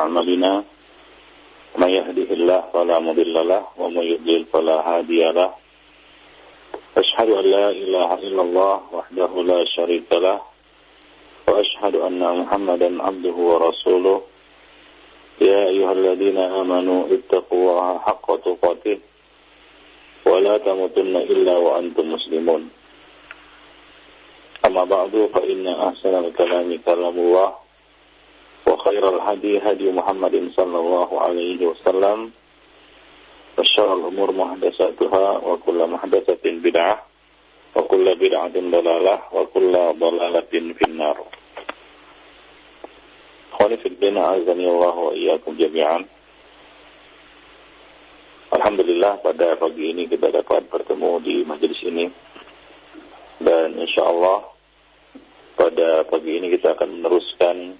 أعمالنا ما يهده الله فلا مضل له ومن يضلل فلا هادي له أشهد أن لا إله إلا الله وحده لا شريك له وأشهد أن محمدا عبده ورسوله يا أيها الذين آمنوا اتقوا الله حق تقاته ولا تموتن إلا وأنتم مسلمون أما بعد فإن أحسن الكلام كلام الله وخير الهدي هدي محمد صلى الله عليه وسلم وشر الأمور محدثاتها وكل محدثة بدعة وكل بدعة ضلالة وكل ضلالة في النار Khawani fiddina azani Allah wa iyyakum jami'an Alhamdulillah pada pagi ini kita dapat bertemu di majelis ini dan insya Allah pada pagi ini kita akan meneruskan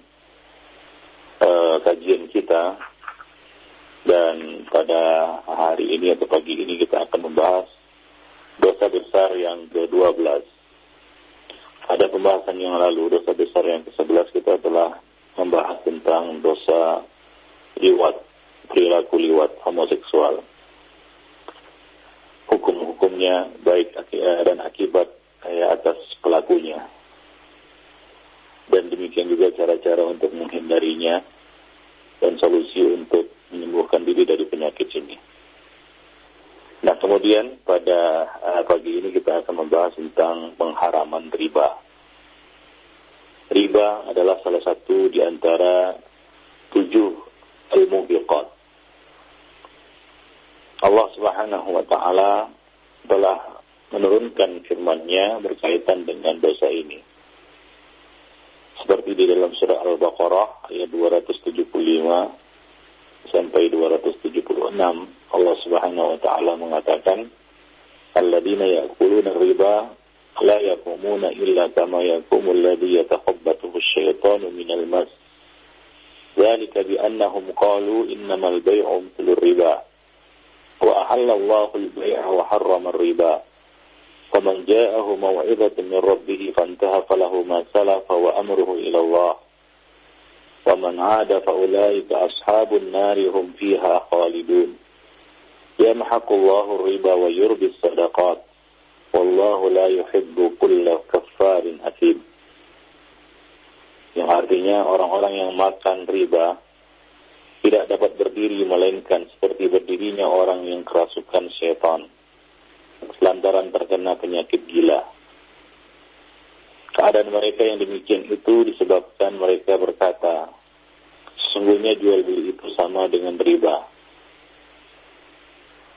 uh, kajian kita dan pada hari ini atau pagi ini kita akan membahas dosa besar yang ke-12 ada pembahasan yang lalu dosa besar yang ke-11 kita telah membahas tentang dosa liwat, perilaku liwat homoseksual. Hukum-hukumnya baik dan akibat atas pelakunya. Dan demikian juga cara-cara untuk menghindarinya dan solusi untuk menyembuhkan diri dari penyakit ini. Nah kemudian pada pagi ini kita akan membahas tentang pengharaman riba riba adalah salah satu di antara tujuh al-mubiqat. Allah Subhanahu wa taala telah menurunkan firman-Nya berkaitan dengan dosa ini Seperti di dalam surah Al-Baqarah ayat 275 sampai 276 Allah Subhanahu wa taala mengatakan alladzina ya'kuluna riba لا يقومون إلا كما يقوم الذي يتخبطه الشيطان من المس ذلك بأنهم قالوا إنما البيع مثل الربا وأحل الله البيع وحرم الربا فمن جاءه موعظة من ربه فانتهى فله ما سلف وأمره إلى الله ومن عاد فأولئك أصحاب النار هم فيها خالدون يمحق الله الربا ويربي الصدقات Wallahu la yuhibbu kulla kaffarin asim. Yang artinya orang-orang yang makan riba tidak dapat berdiri melainkan seperti berdirinya orang yang kerasukan setan lantaran terkena penyakit gila. Keadaan mereka yang demikian itu disebabkan mereka berkata, sesungguhnya jual beli itu sama dengan riba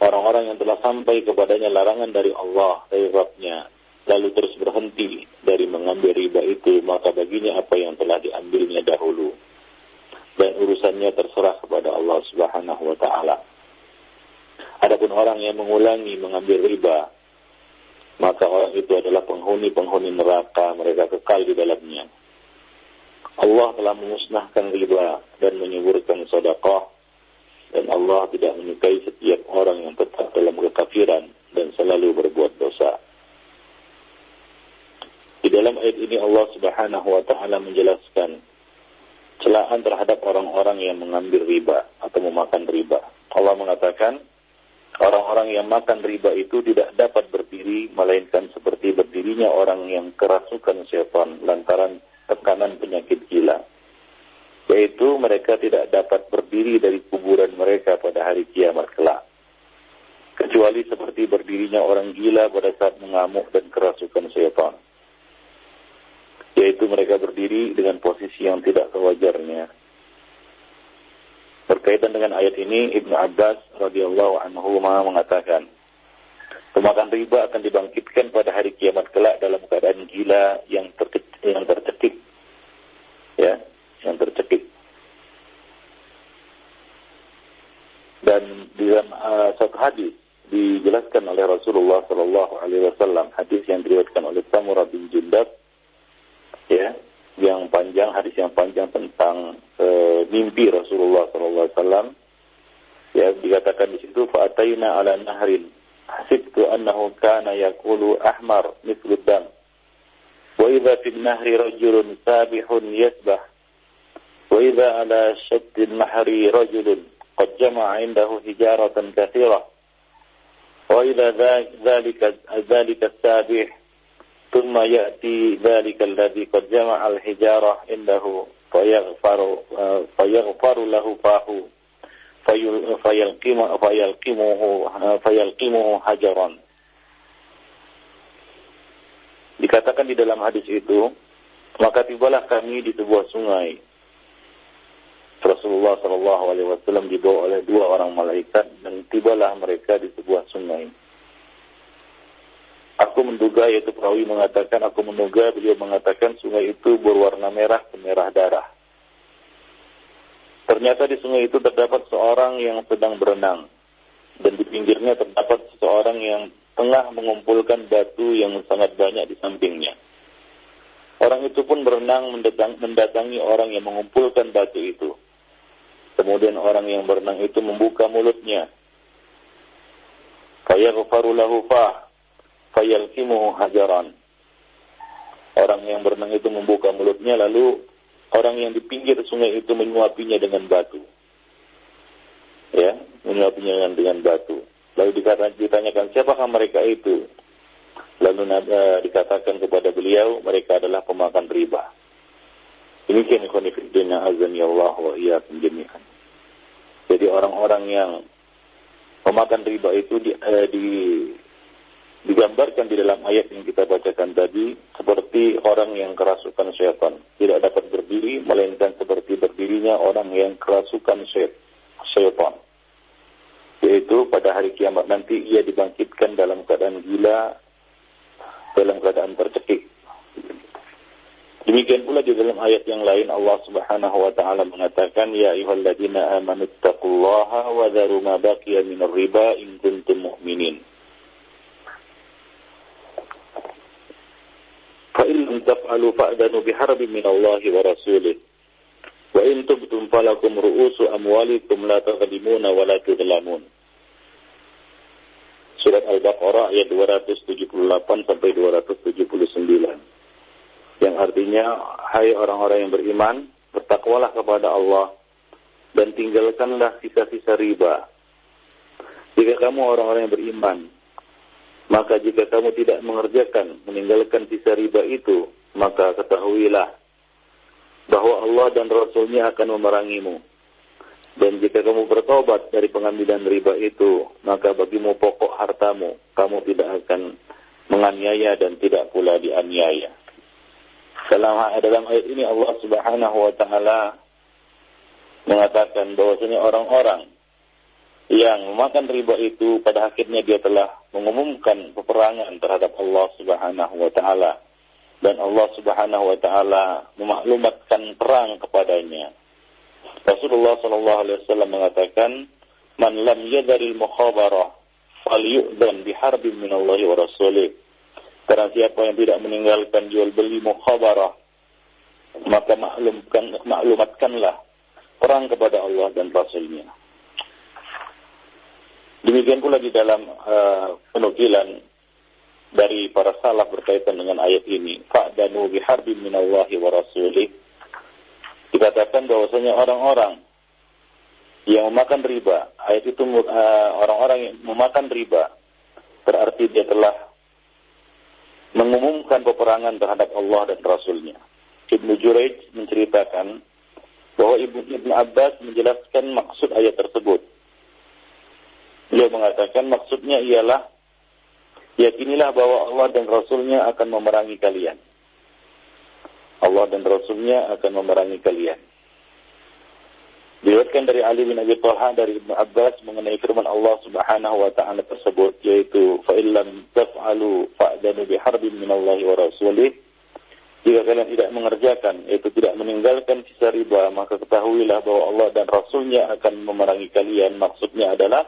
orang-orang yang telah sampai kepadanya larangan dari Allah, dari Rabbnya, lalu terus berhenti dari mengambil riba itu, maka baginya apa yang telah diambilnya dahulu. Dan urusannya terserah kepada Allah subhanahu wa ta'ala. Adapun orang yang mengulangi mengambil riba, maka orang itu adalah penghuni-penghuni neraka, mereka kekal di dalamnya. Allah telah memusnahkan riba dan menyuburkan sedekah dan Allah tidak menyukai setiap orang yang tetap dalam kekafiran dan selalu berbuat dosa. Di dalam ayat ini Allah Subhanahu wa taala menjelaskan celaan terhadap orang-orang yang mengambil riba atau memakan riba. Allah mengatakan orang-orang yang makan riba itu tidak dapat berdiri melainkan seperti berdirinya orang yang kerasukan setan lantaran tekanan penyakit gila yaitu mereka tidak dapat berdiri dari kuburan mereka pada hari kiamat kelak. Kecuali seperti berdirinya orang gila pada saat mengamuk dan kerasukan syaitan. Yaitu mereka berdiri dengan posisi yang tidak sewajarnya. Berkaitan dengan ayat ini, Ibnu Abbas radhiyallahu anhu mengatakan, pemakan riba akan dibangkitkan pada hari kiamat kelak dalam keadaan gila yang tercekik, yang tercekik. Ya, yang tercekik. Dan di dalam uh, satu hadis dijelaskan oleh Rasulullah Shallallahu Alaihi Wasallam hadis yang diriwayatkan oleh Samurah bin Jundab ya yang panjang, hadis yang panjang tentang e, mimpi Rasulullah SAW. Ya, dikatakan di situ fa'ataina ala nahrin hasibtu annahu kana yaqulu ahmar mithlu dam. Wa idza fi nahri rajulun sabihun yasbah. Wa idza ala shatti nahri rajulun qad jama'a indahu hijaratan katsira wa idza dhalika dhalika sabih ثم يأتي ذلك الذي قد جمع الحجارة عنده فيغفر فيغفر له فاه فيلقم فيلقمه فيلقمه حجرا Dikatakan di dalam hadis itu, maka tibalah kami di sebuah sungai Rasulullah Shallallahu Alaihi Wasallam dibawa oleh dua orang malaikat dan tibalah mereka di sebuah sungai. Aku menduga yaitu perawi mengatakan aku menduga beliau mengatakan sungai itu berwarna merah kemerah darah. Ternyata di sungai itu terdapat seorang yang sedang berenang dan di pinggirnya terdapat seseorang yang tengah mengumpulkan batu yang sangat banyak di sampingnya. Orang itu pun berenang mendatangi orang yang mengumpulkan batu itu. Kemudian orang yang berenang itu membuka mulutnya. Fayaghfaru lahu. Fayalkimuhu hajaran. Orang yang berenang itu membuka mulutnya lalu orang yang di pinggir sungai itu menyuapinya dengan batu. Ya, menyuapinya dengan, batu. Lalu dikatakan, ditanyakan siapakah mereka itu? Lalu uh, dikatakan kepada beliau mereka adalah pemakan riba. Demikian ikhwanifidina azan ya Allah wa iyyakum jami'an. Jadi orang-orang yang memakan riba itu di, eh, di, digambarkan di dalam ayat yang kita bacakan tadi seperti orang yang kerasukan syaitan. Tidak dapat berdiri, melainkan seperti berdirinya orang yang kerasukan syaitan. Yaitu pada hari kiamat nanti ia dibangkitkan dalam keadaan gila, dalam keadaan tercekik. Demikian pula di dalam ayat yang lain Allah Subhanahu wa taala mengatakan ya ayyuhalladzina amanu taqullaha wa dharu ma baqiya minar riba in kuntum mu'minin. Fa'danu biharbin min Allah wa rasulih. Wa in tubtum falakum ru'usu amwalikum la tadhlimuna wa la tudlamun. Surat Al-Baqarah ayat 278 sampai 279 yang artinya hai orang-orang yang beriman bertakwalah kepada Allah dan tinggalkanlah sisa-sisa riba jika kamu orang-orang yang beriman maka jika kamu tidak mengerjakan meninggalkan sisa riba itu maka ketahuilah bahwa Allah dan Rasulnya akan memerangimu. Dan jika kamu bertobat dari pengambilan riba itu maka bagimu pokok hartamu kamu tidak akan menganiaya dan tidak pula dianiaya. Dalam dalam ayat ini Allah Subhanahu wa taala mengatakan bahwasanya orang-orang yang memakan riba itu pada akhirnya dia telah mengumumkan peperangan terhadap Allah Subhanahu wa taala dan Allah Subhanahu wa taala memaklumatkan perang kepadanya. Rasulullah sallallahu alaihi wasallam mengatakan, "Man lam yadaril mukhabarah falyu'dhan biharbin min Allah wa rasulih." Karena siapa yang tidak meninggalkan jual beli mukhabarah, maka maklumkan, maklumatkanlah perang kepada Allah dan Rasulnya. Demikian pula di dalam uh, penukilan dari para salaf berkaitan dengan ayat ini. Fa'danu biharbin minallahi wa rasulih. Dikatakan bahwasanya orang-orang yang memakan riba, ayat itu uh, orang-orang yang memakan riba, berarti dia telah mengumumkan peperangan terhadap Allah dan Rasulnya. Ibnu Jurayj menceritakan bahwa Ibnu Ibn Abbas menjelaskan maksud ayat tersebut. Beliau mengatakan maksudnya ialah yakinilah bahwa Allah dan Rasulnya akan memerangi kalian. Allah dan Rasulnya akan memerangi kalian. Diriwayatkan dari Ali bin Abi Thalha dari Ibnu Abbas mengenai firman Allah Subhanahu wa taala tersebut yaitu fa illam taf'alu fa'danu biharbin Allah wa rasulih jika kalian tidak mengerjakan yaitu tidak meninggalkan sisa riba maka ketahuilah bahwa Allah dan Rasulnya akan memerangi kalian maksudnya adalah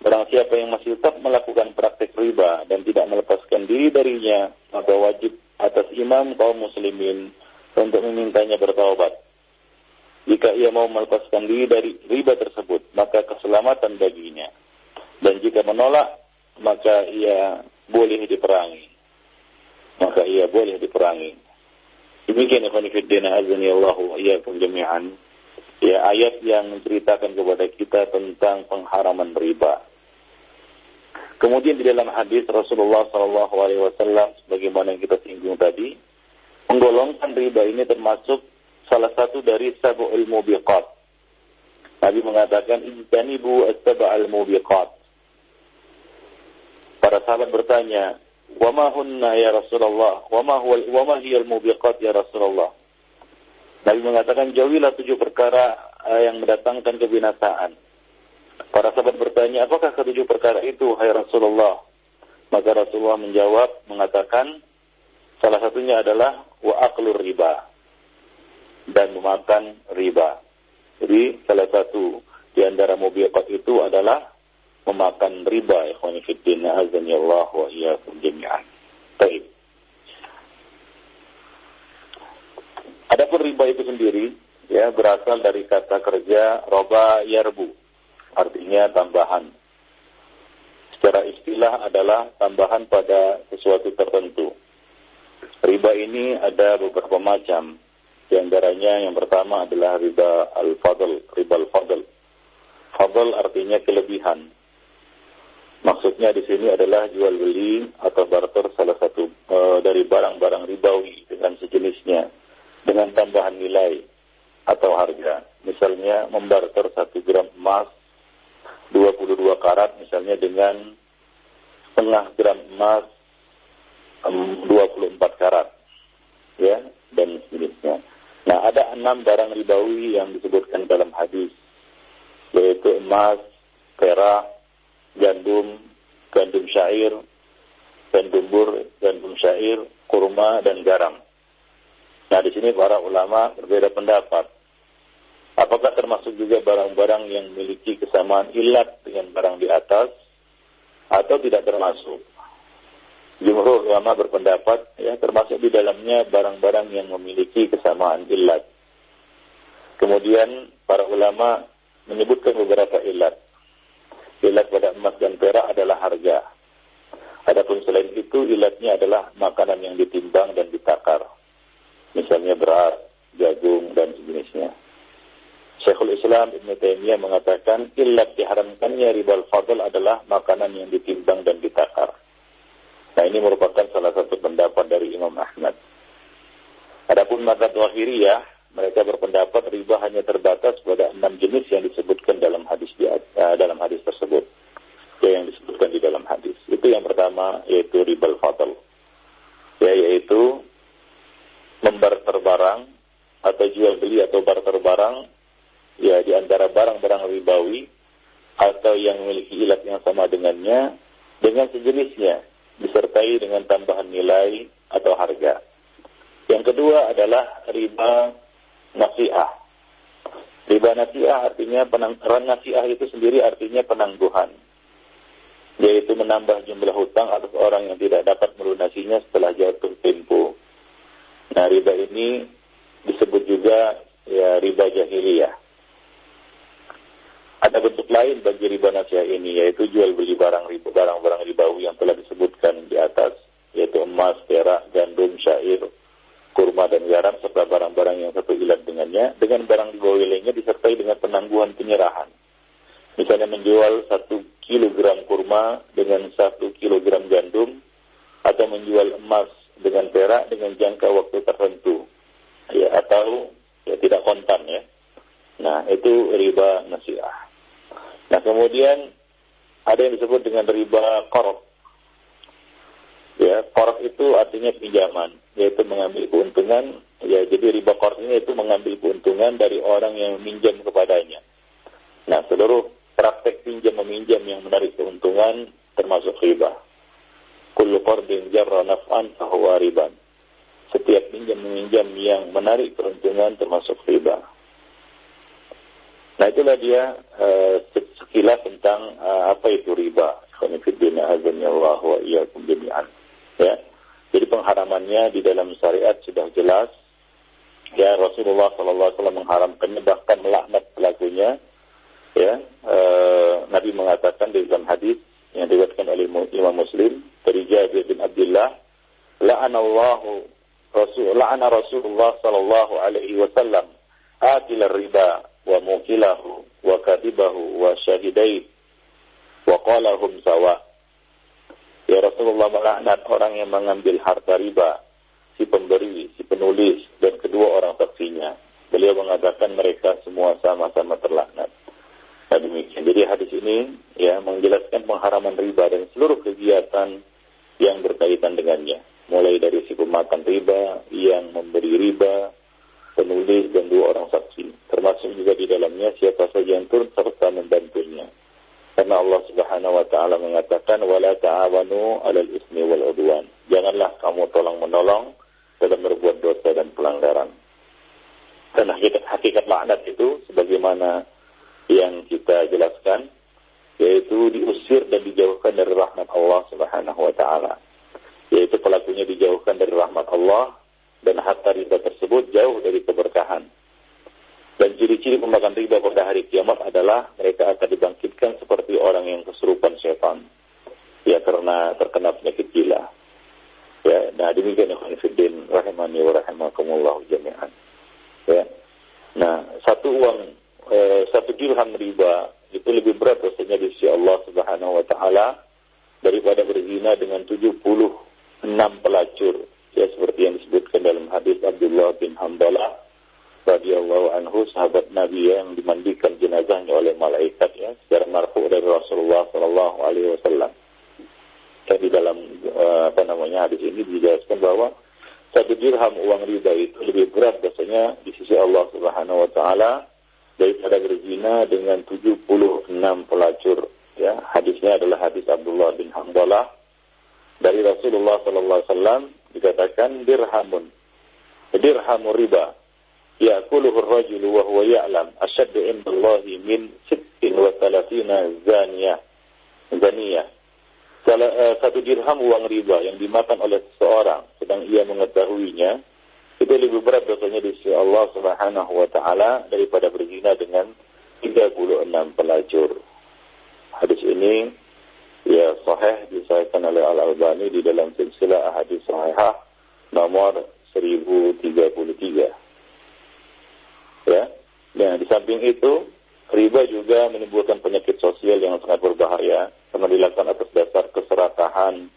Barang siapa yang masih tetap melakukan praktek riba dan tidak melepaskan diri darinya, maka wajib atas imam kaum muslimin untuk memintanya bertaubat. Jika ia mau melepaskan diri dari riba tersebut, maka keselamatan baginya. Dan jika menolak, maka ia boleh diperangi. Maka ia boleh diperangi. Demikian ikhwan fillah azani Allah wa iyyakum jami'an. Ya, ayat yang menceritakan kepada kita tentang pengharaman riba. Kemudian di dalam hadis Rasulullah Shallallahu Alaihi sebagaimana yang kita singgung tadi, menggolongkan riba ini termasuk salah satu dari sab'ul mubiqat. Nabi mengatakan, Ijtanibu as-sab'al mubiqat. Para sahabat bertanya, Wa ma hunna ya Rasulullah? Wa ma huwa wa hiya al-mubiqat ya Rasulullah? Nabi mengatakan jauhilah tujuh perkara eh, yang mendatangkan kebinasaan. Para sahabat bertanya, apakah ketujuh perkara itu, hai Rasulullah? Maka Rasulullah menjawab, mengatakan, salah satunya adalah wa aklur riba dan memakan riba. Jadi salah satu di antara mubiqat itu adalah memakan riba ikhwani fiddin azani Allah wa iyyakum jami'an. Baik. Adapun riba itu sendiri ya berasal dari kata kerja roba yarbu artinya tambahan. Secara istilah adalah tambahan pada sesuatu tertentu. Riba ini ada beberapa macam. Di antaranya yang pertama adalah riba al-fadl, riba al-fadl. Fadl artinya kelebihan. Maksudnya di sini adalah jual beli atau barter salah satu e, dari barang-barang ribawi dengan sejenisnya dengan tambahan nilai atau harga. Misalnya membarter satu gram emas 22 karat misalnya dengan setengah gram emas 24 karat ya dan sejenisnya. Nah ada enam barang ribawi yang disebutkan dalam hadis yaitu emas, perak, gandum, gandum syair, gandum bur, gandum syair, kurma, dan garam. Nah, di sini para ulama berbeda pendapat. Apakah termasuk juga barang-barang yang memiliki kesamaan ilat dengan barang di atas atau tidak termasuk? Jumhur ulama berpendapat ya termasuk di dalamnya barang-barang yang memiliki kesamaan ilat. Kemudian para ulama menyebutkan beberapa ilat. Ilat pada emas dan perak adalah harga. Adapun selain itu ilatnya adalah makanan yang ditimbang dan ditakar. Misalnya beras, jagung, dan sejenisnya. Syekhul Islam Ibn Taimiyah mengatakan ilat diharamkannya ribal fadl adalah makanan yang ditimbang dan ditakar. Nah ini merupakan salah satu pendapat dari Imam Ahmad. Adapun madzhab Wahiriyah, mereka berpendapat riba hanya terbatas pada enam jenis yang disebutkan dalam hadis di, uh, dalam hadis tersebut. Ya, yang disebutkan di dalam hadis. Itu yang pertama yaitu ribal fadl. Ya, yaitu membarter barang atau jual beli atau barter barang ya di antara barang-barang ribawi atau yang memiliki ilat yang sama dengannya dengan sejenisnya disertai dengan tambahan nilai atau harga. Yang kedua adalah riba nasiah. Riba nasiah artinya penang, nasiah itu sendiri artinya penangguhan. Yaitu menambah jumlah hutang atas orang yang tidak dapat melunasinya setelah jatuh tempo. Nah, riba ini disebut juga ya riba jahiliyah. Ada bentuk lain bagi riba nasiah ini yaitu jual beli barang riba barang-barang ribawi yang telah disebutkan di atas yaitu emas, perak, gandum, syair, kurma dan garam serta barang-barang yang satu ilat dengannya dengan barang di bawah lainnya disertai dengan penangguhan penyerahan. Misalnya menjual satu kilogram kurma dengan satu kilogram gandum atau menjual emas dengan perak dengan jangka waktu tertentu ya atau ya tidak kontan ya. Nah itu riba nasiah. Nah kemudian ada yang disebut dengan riba korok Ya, korok itu artinya pinjaman, yaitu mengambil keuntungan. Ya, jadi riba korok ini itu mengambil keuntungan dari orang yang meminjam kepadanya. Nah, seluruh praktek pinjam meminjam yang menarik keuntungan termasuk riba. Kullu qardin jarra naf'an fahuwa riban. Setiap pinjam meminjam yang menarik keuntungan termasuk riba. Nah itulah dia uh, sekilas tentang uh, apa itu riba. Allah wa jami'an. Ya. Jadi pengharamannya di dalam syariat sudah jelas. Ya Rasulullah SAW mengharamkannya bahkan melaknat pelakunya. Ya, e, Nabi mengatakan di dalam hadis yang diriwayatkan oleh Imam Muslim dari Jabir bin Abdullah, la'anallahu Rasul la'ana Rasulullah sallallahu alaihi wasallam akil riba wa mukilahu wa kadibahu wa syahidai wa qalahum sawa. Ya Rasulullah melaknat orang yang mengambil harta riba, si pemberi, si penulis, dan kedua orang saksinya. Beliau mengatakan mereka semua sama-sama terlaknat. Nah demikian. Jadi hadis ini ya menjelaskan pengharaman riba dan seluruh kegiatan yang berkaitan dengannya. Mulai dari si pemakan riba, yang memberi riba, penulis dan dua orang على disahkan oleh Al Albani di dalam silsilah hadis sahihah nomor 1033. Ya. Nah, di samping itu riba juga menimbulkan penyakit sosial yang sangat berbahaya karena dilakukan atas dasar keserakahan,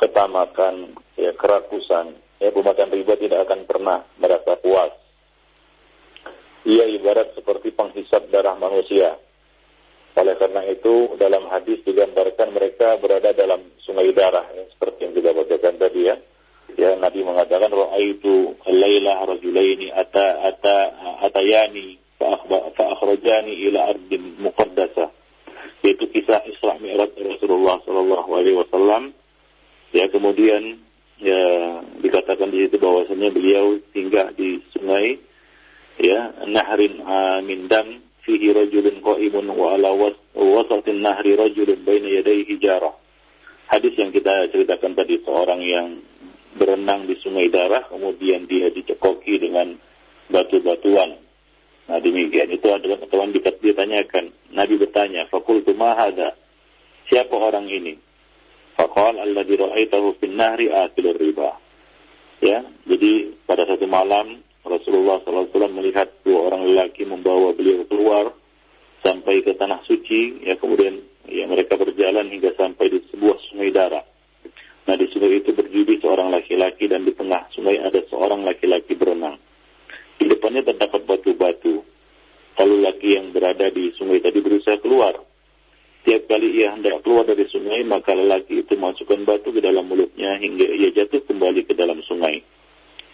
ketamakan, ya, kerakusan. Ya, pemakan riba tidak akan pernah merasa puas. Ia ibarat seperti penghisap darah manusia. Oleh karena itu, dalam hadis digambarkan mereka berada dalam sungai darah, ya, seperti yang kita bacakan tadi ya. Ya, Nabi mengatakan, Ra'aitu laylah rajulaini ata ata atayani fa'akhrajani ila ardin muqaddasah yaitu kisah Isra Mi'raj Rasulullah Shallallahu Alaihi Wasallam. Ya kemudian ya dikatakan di situ bahwasanya beliau singgah di sungai ya Nahrin min rajulun qa'imun wa ala wasatin nahri rajulun baina yadayhi hijarah. Hadis yang kita ceritakan tadi seorang yang berenang di sungai darah kemudian dia dicekoki dengan batu-batuan Nah demikian itu adalah teman ditanyakan. Nabi bertanya, Fakultu mahada. Siapa orang ini? Fakal alladhi ra'aitahu fin nahri atilur riba. Ya, jadi pada satu malam Rasulullah SAW melihat dua orang lelaki membawa beliau keluar sampai ke tanah suci. Ya kemudian ya mereka berjalan hingga sampai di sebuah sungai darah. Nah di sungai itu berjudi seorang laki-laki dan di tengah sungai ada seorang laki-laki berenang. Di depannya terdapat batu-batu. Lalu laki yang berada di sungai tadi berusaha keluar. Tiap kali ia hendak keluar dari sungai, maka lelaki itu masukkan batu ke dalam mulutnya hingga ia jatuh kembali ke dalam sungai.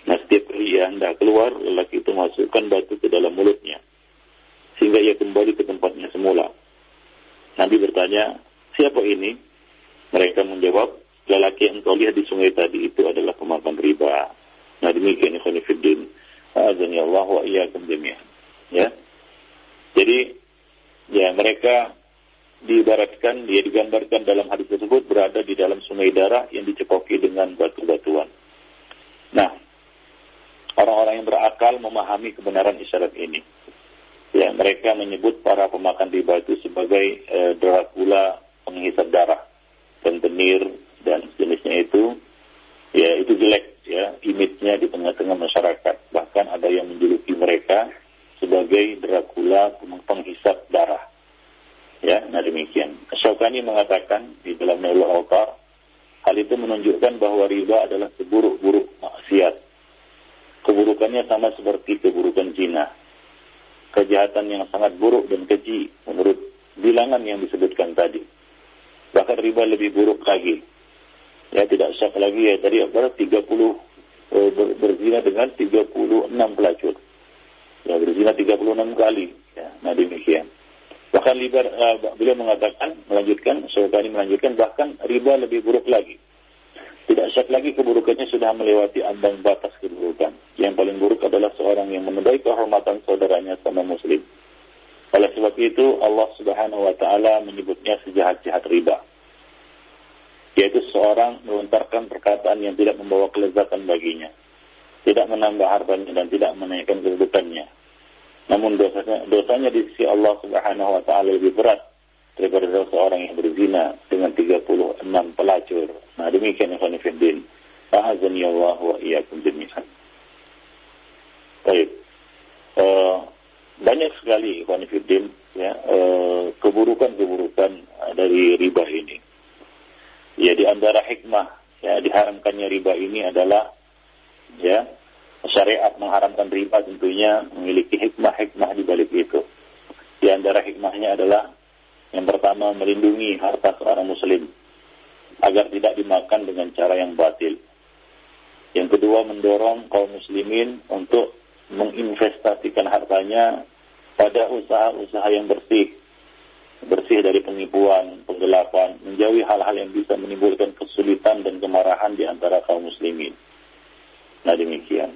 Nah, setiap kali ia hendak keluar, lelaki itu masukkan batu ke dalam mulutnya. Sehingga ia kembali ke tempatnya semula. Nabi bertanya, siapa ini? Mereka menjawab, lelaki yang kau lihat di sungai tadi itu adalah pemakan riba. Nah, demikian Ikhwanifiddin. Azani Allah wa iyyakum jami'an. Ya. Jadi ya mereka diibaratkan, dia digambarkan dalam hadis tersebut berada di dalam sungai darah yang dicekoki dengan batu-batuan. Nah, orang-orang yang berakal memahami kebenaran isyarat ini. Ya, mereka menyebut para pemakan riba itu sebagai e, Dracula penghisap darah, tenir dan jenisnya itu. Ya, itu jelek ya image-nya di tengah-tengah masyarakat. Bahkan ada yang menjuluki mereka sebagai Dracula penghisap darah. Ya, nah demikian. Syaukani mengatakan di dalam Nailul hal itu menunjukkan bahwa riba adalah seburuk-buruk maksiat. Keburukannya sama seperti keburukan zina. Kejahatan yang sangat buruk dan keji menurut bilangan yang disebutkan tadi. Bahkan riba lebih buruk lagi. Ya, tidak syak lagi ya. Tadi apa? 30 eh, ber, berzina dengan 36 pelacur. Ya, berzina 36 kali. Ya, nah demikian. Bahkan riba, uh, beliau mengatakan, melanjutkan, Syaukani melanjutkan, bahkan riba lebih buruk lagi. Tidak syak lagi keburukannya sudah melewati ambang batas keburukan. Yang paling buruk adalah seorang yang menodai kehormatan saudaranya sama muslim. Oleh sebab itu Allah Subhanahu wa taala menyebutnya sejahat-jahat riba. Yaitu seorang melontarkan perkataan yang tidak membawa kelezatan baginya, tidak menambah hartanya dan tidak menaikkan kedudukannya, namun dosanya, dosanya di sisi Allah Subhanahu wa taala lebih berat daripada dosa orang yang berzina dengan 36 pelacur. Nah, demikian ikhwan fillah. A'azani Allah wa iyyakum jami'an. Baik. Uh, banyak sekali ikhwan fillah ya uh, keburukan-keburukan dari riba ini. Ya di antara hikmah ya diharamkannya riba ini adalah ya syariat mengharamkan riba tentunya memiliki hikmah-hikmah di balik itu. Di antara hikmahnya adalah yang pertama melindungi harta seorang muslim agar tidak dimakan dengan cara yang batil. Yang kedua mendorong kaum muslimin untuk menginvestasikan hartanya pada usaha-usaha yang bersih. Bersih dari penipuan, penggelapan, menjauhi hal-hal yang bisa menimbulkan kesulitan dan kemarahan di antara kaum muslimin. Nah demikian.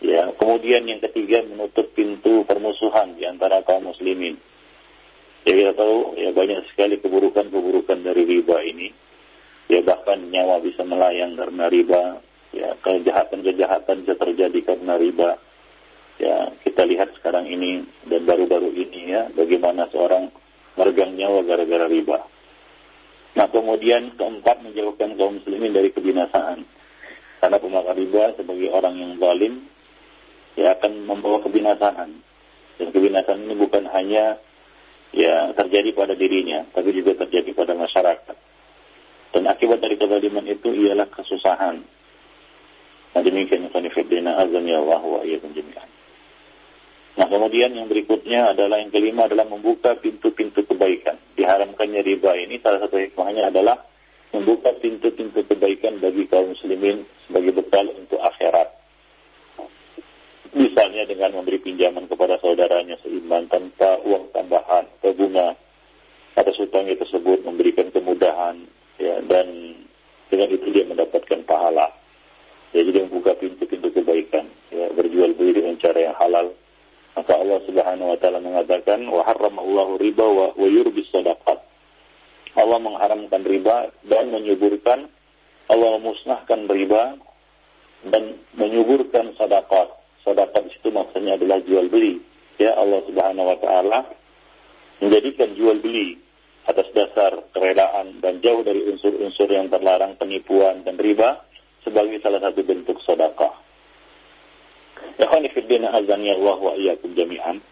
Ya, kemudian yang ketiga menutup pintu permusuhan di antara kaum muslimin. Ya kita tahu ya banyak sekali keburukan-keburukan dari riba ini. Ya bahkan nyawa bisa melayang karena riba. Ya kejahatan-kejahatan bisa terjadi karena riba. Ya kita lihat sekarang ini dan baru-baru ini ya bagaimana seorang meregang nyawa gara-gara riba. Nah kemudian keempat menjauhkan kaum muslimin dari kebinasaan. Karena pemakan riba sebagai orang yang zalim ya akan membawa kebinasaan. Dan kebinasaan ini bukan hanya ya terjadi pada dirinya, tapi juga terjadi pada masyarakat. Dan akibat dari kezaliman itu ialah kesusahan. Nah demikian yang fiddina azan ya Allah wa jami'an. Nah kemudian yang berikutnya adalah yang kelima adalah membuka pintu-pintu kebaikan. Diharamkannya riba ini salah satu hikmahnya adalah membuka pintu-pintu kebaikan bagi kaum muslimin sebagai bekal untuk akhirat. Misalnya dengan memberi pinjaman kepada saudaranya seiman tanpa uang tambahan atau bunga atas hutangnya tersebut memberikan kemudahan ya dan dengan itu dia mendapatkan pahala. Ya, jadi membuka pintu-pintu kebaikan, ya, berjual beli dengan cara yang halal. Maka Allah Subhanahu wa taala mengatakan wa harramallahu riba wa, wa yurbis sadaqat. Allah mengharamkan riba dan menyuburkan Allah memusnahkan riba dan menyuburkan sedekah sedekah di situ maksudnya adalah jual beli. Ya Allah Subhanahu wa taala menjadikan jual beli atas dasar kerelaan dan jauh dari unsur-unsur yang terlarang penipuan dan riba sebagai salah satu bentuk fi din azan ya Allah wa iyyakum jami'an.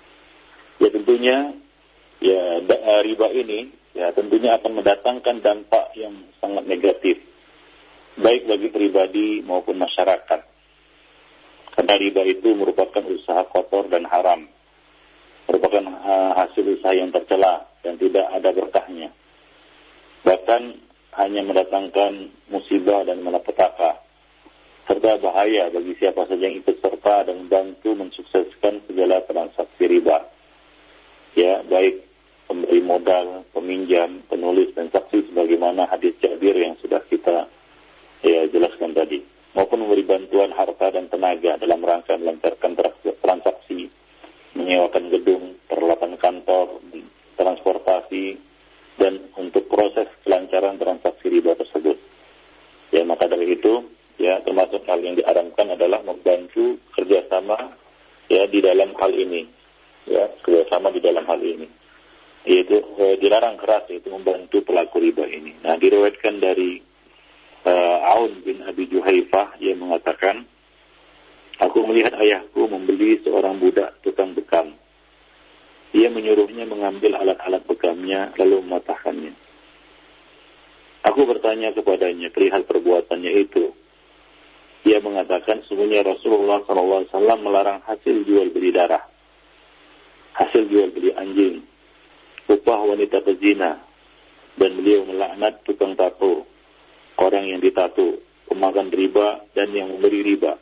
Ya tentunya ya eh, riba ini ya tentunya akan mendatangkan dampak yang sangat negatif baik bagi pribadi maupun masyarakat karena riba itu merupakan usaha kotor dan haram. Merupakan uh, hasil usaha yang tercela dan tidak ada berkahnya. Bahkan hanya mendatangkan musibah dan malapetaka. Serta bahaya bagi siapa saja yang ikut serta dan membantu mensukseskan segala transaksi riba. Ya, baik pemberi modal, peminjam, penulis, dan saksi sebagaimana hadis Jabir yang sudah kita ya, jelaskan tadi maupun memberi bantuan harta dan tenaga dalam rangka melancarkan transaksi, menyewakan gedung, peralatan kantor, transportasi, dan untuk proses kelancaran transaksi riba tersebut. Ya, maka dari itu, ya termasuk hal yang diharamkan adalah membantu kerjasama ya di dalam hal ini, ya kerjasama di dalam hal ini. Yaitu eh, dilarang keras yaitu membantu pelaku riba ini. Nah, diriwayatkan dari uh, Aun bin Abi Juhaifah yang mengatakan, Aku melihat ayahku membeli seorang budak tukang bekam. Ia menyuruhnya mengambil alat-alat bekamnya lalu mematahkannya. Aku bertanya kepadanya perihal perbuatannya itu. Ia mengatakan sungguhnya Rasulullah SAW melarang hasil jual beli darah, hasil jual beli anjing, upah wanita pezina, dan beliau melaknat tukang tato, orang yang ditato, pemakan riba, dan yang memberi riba.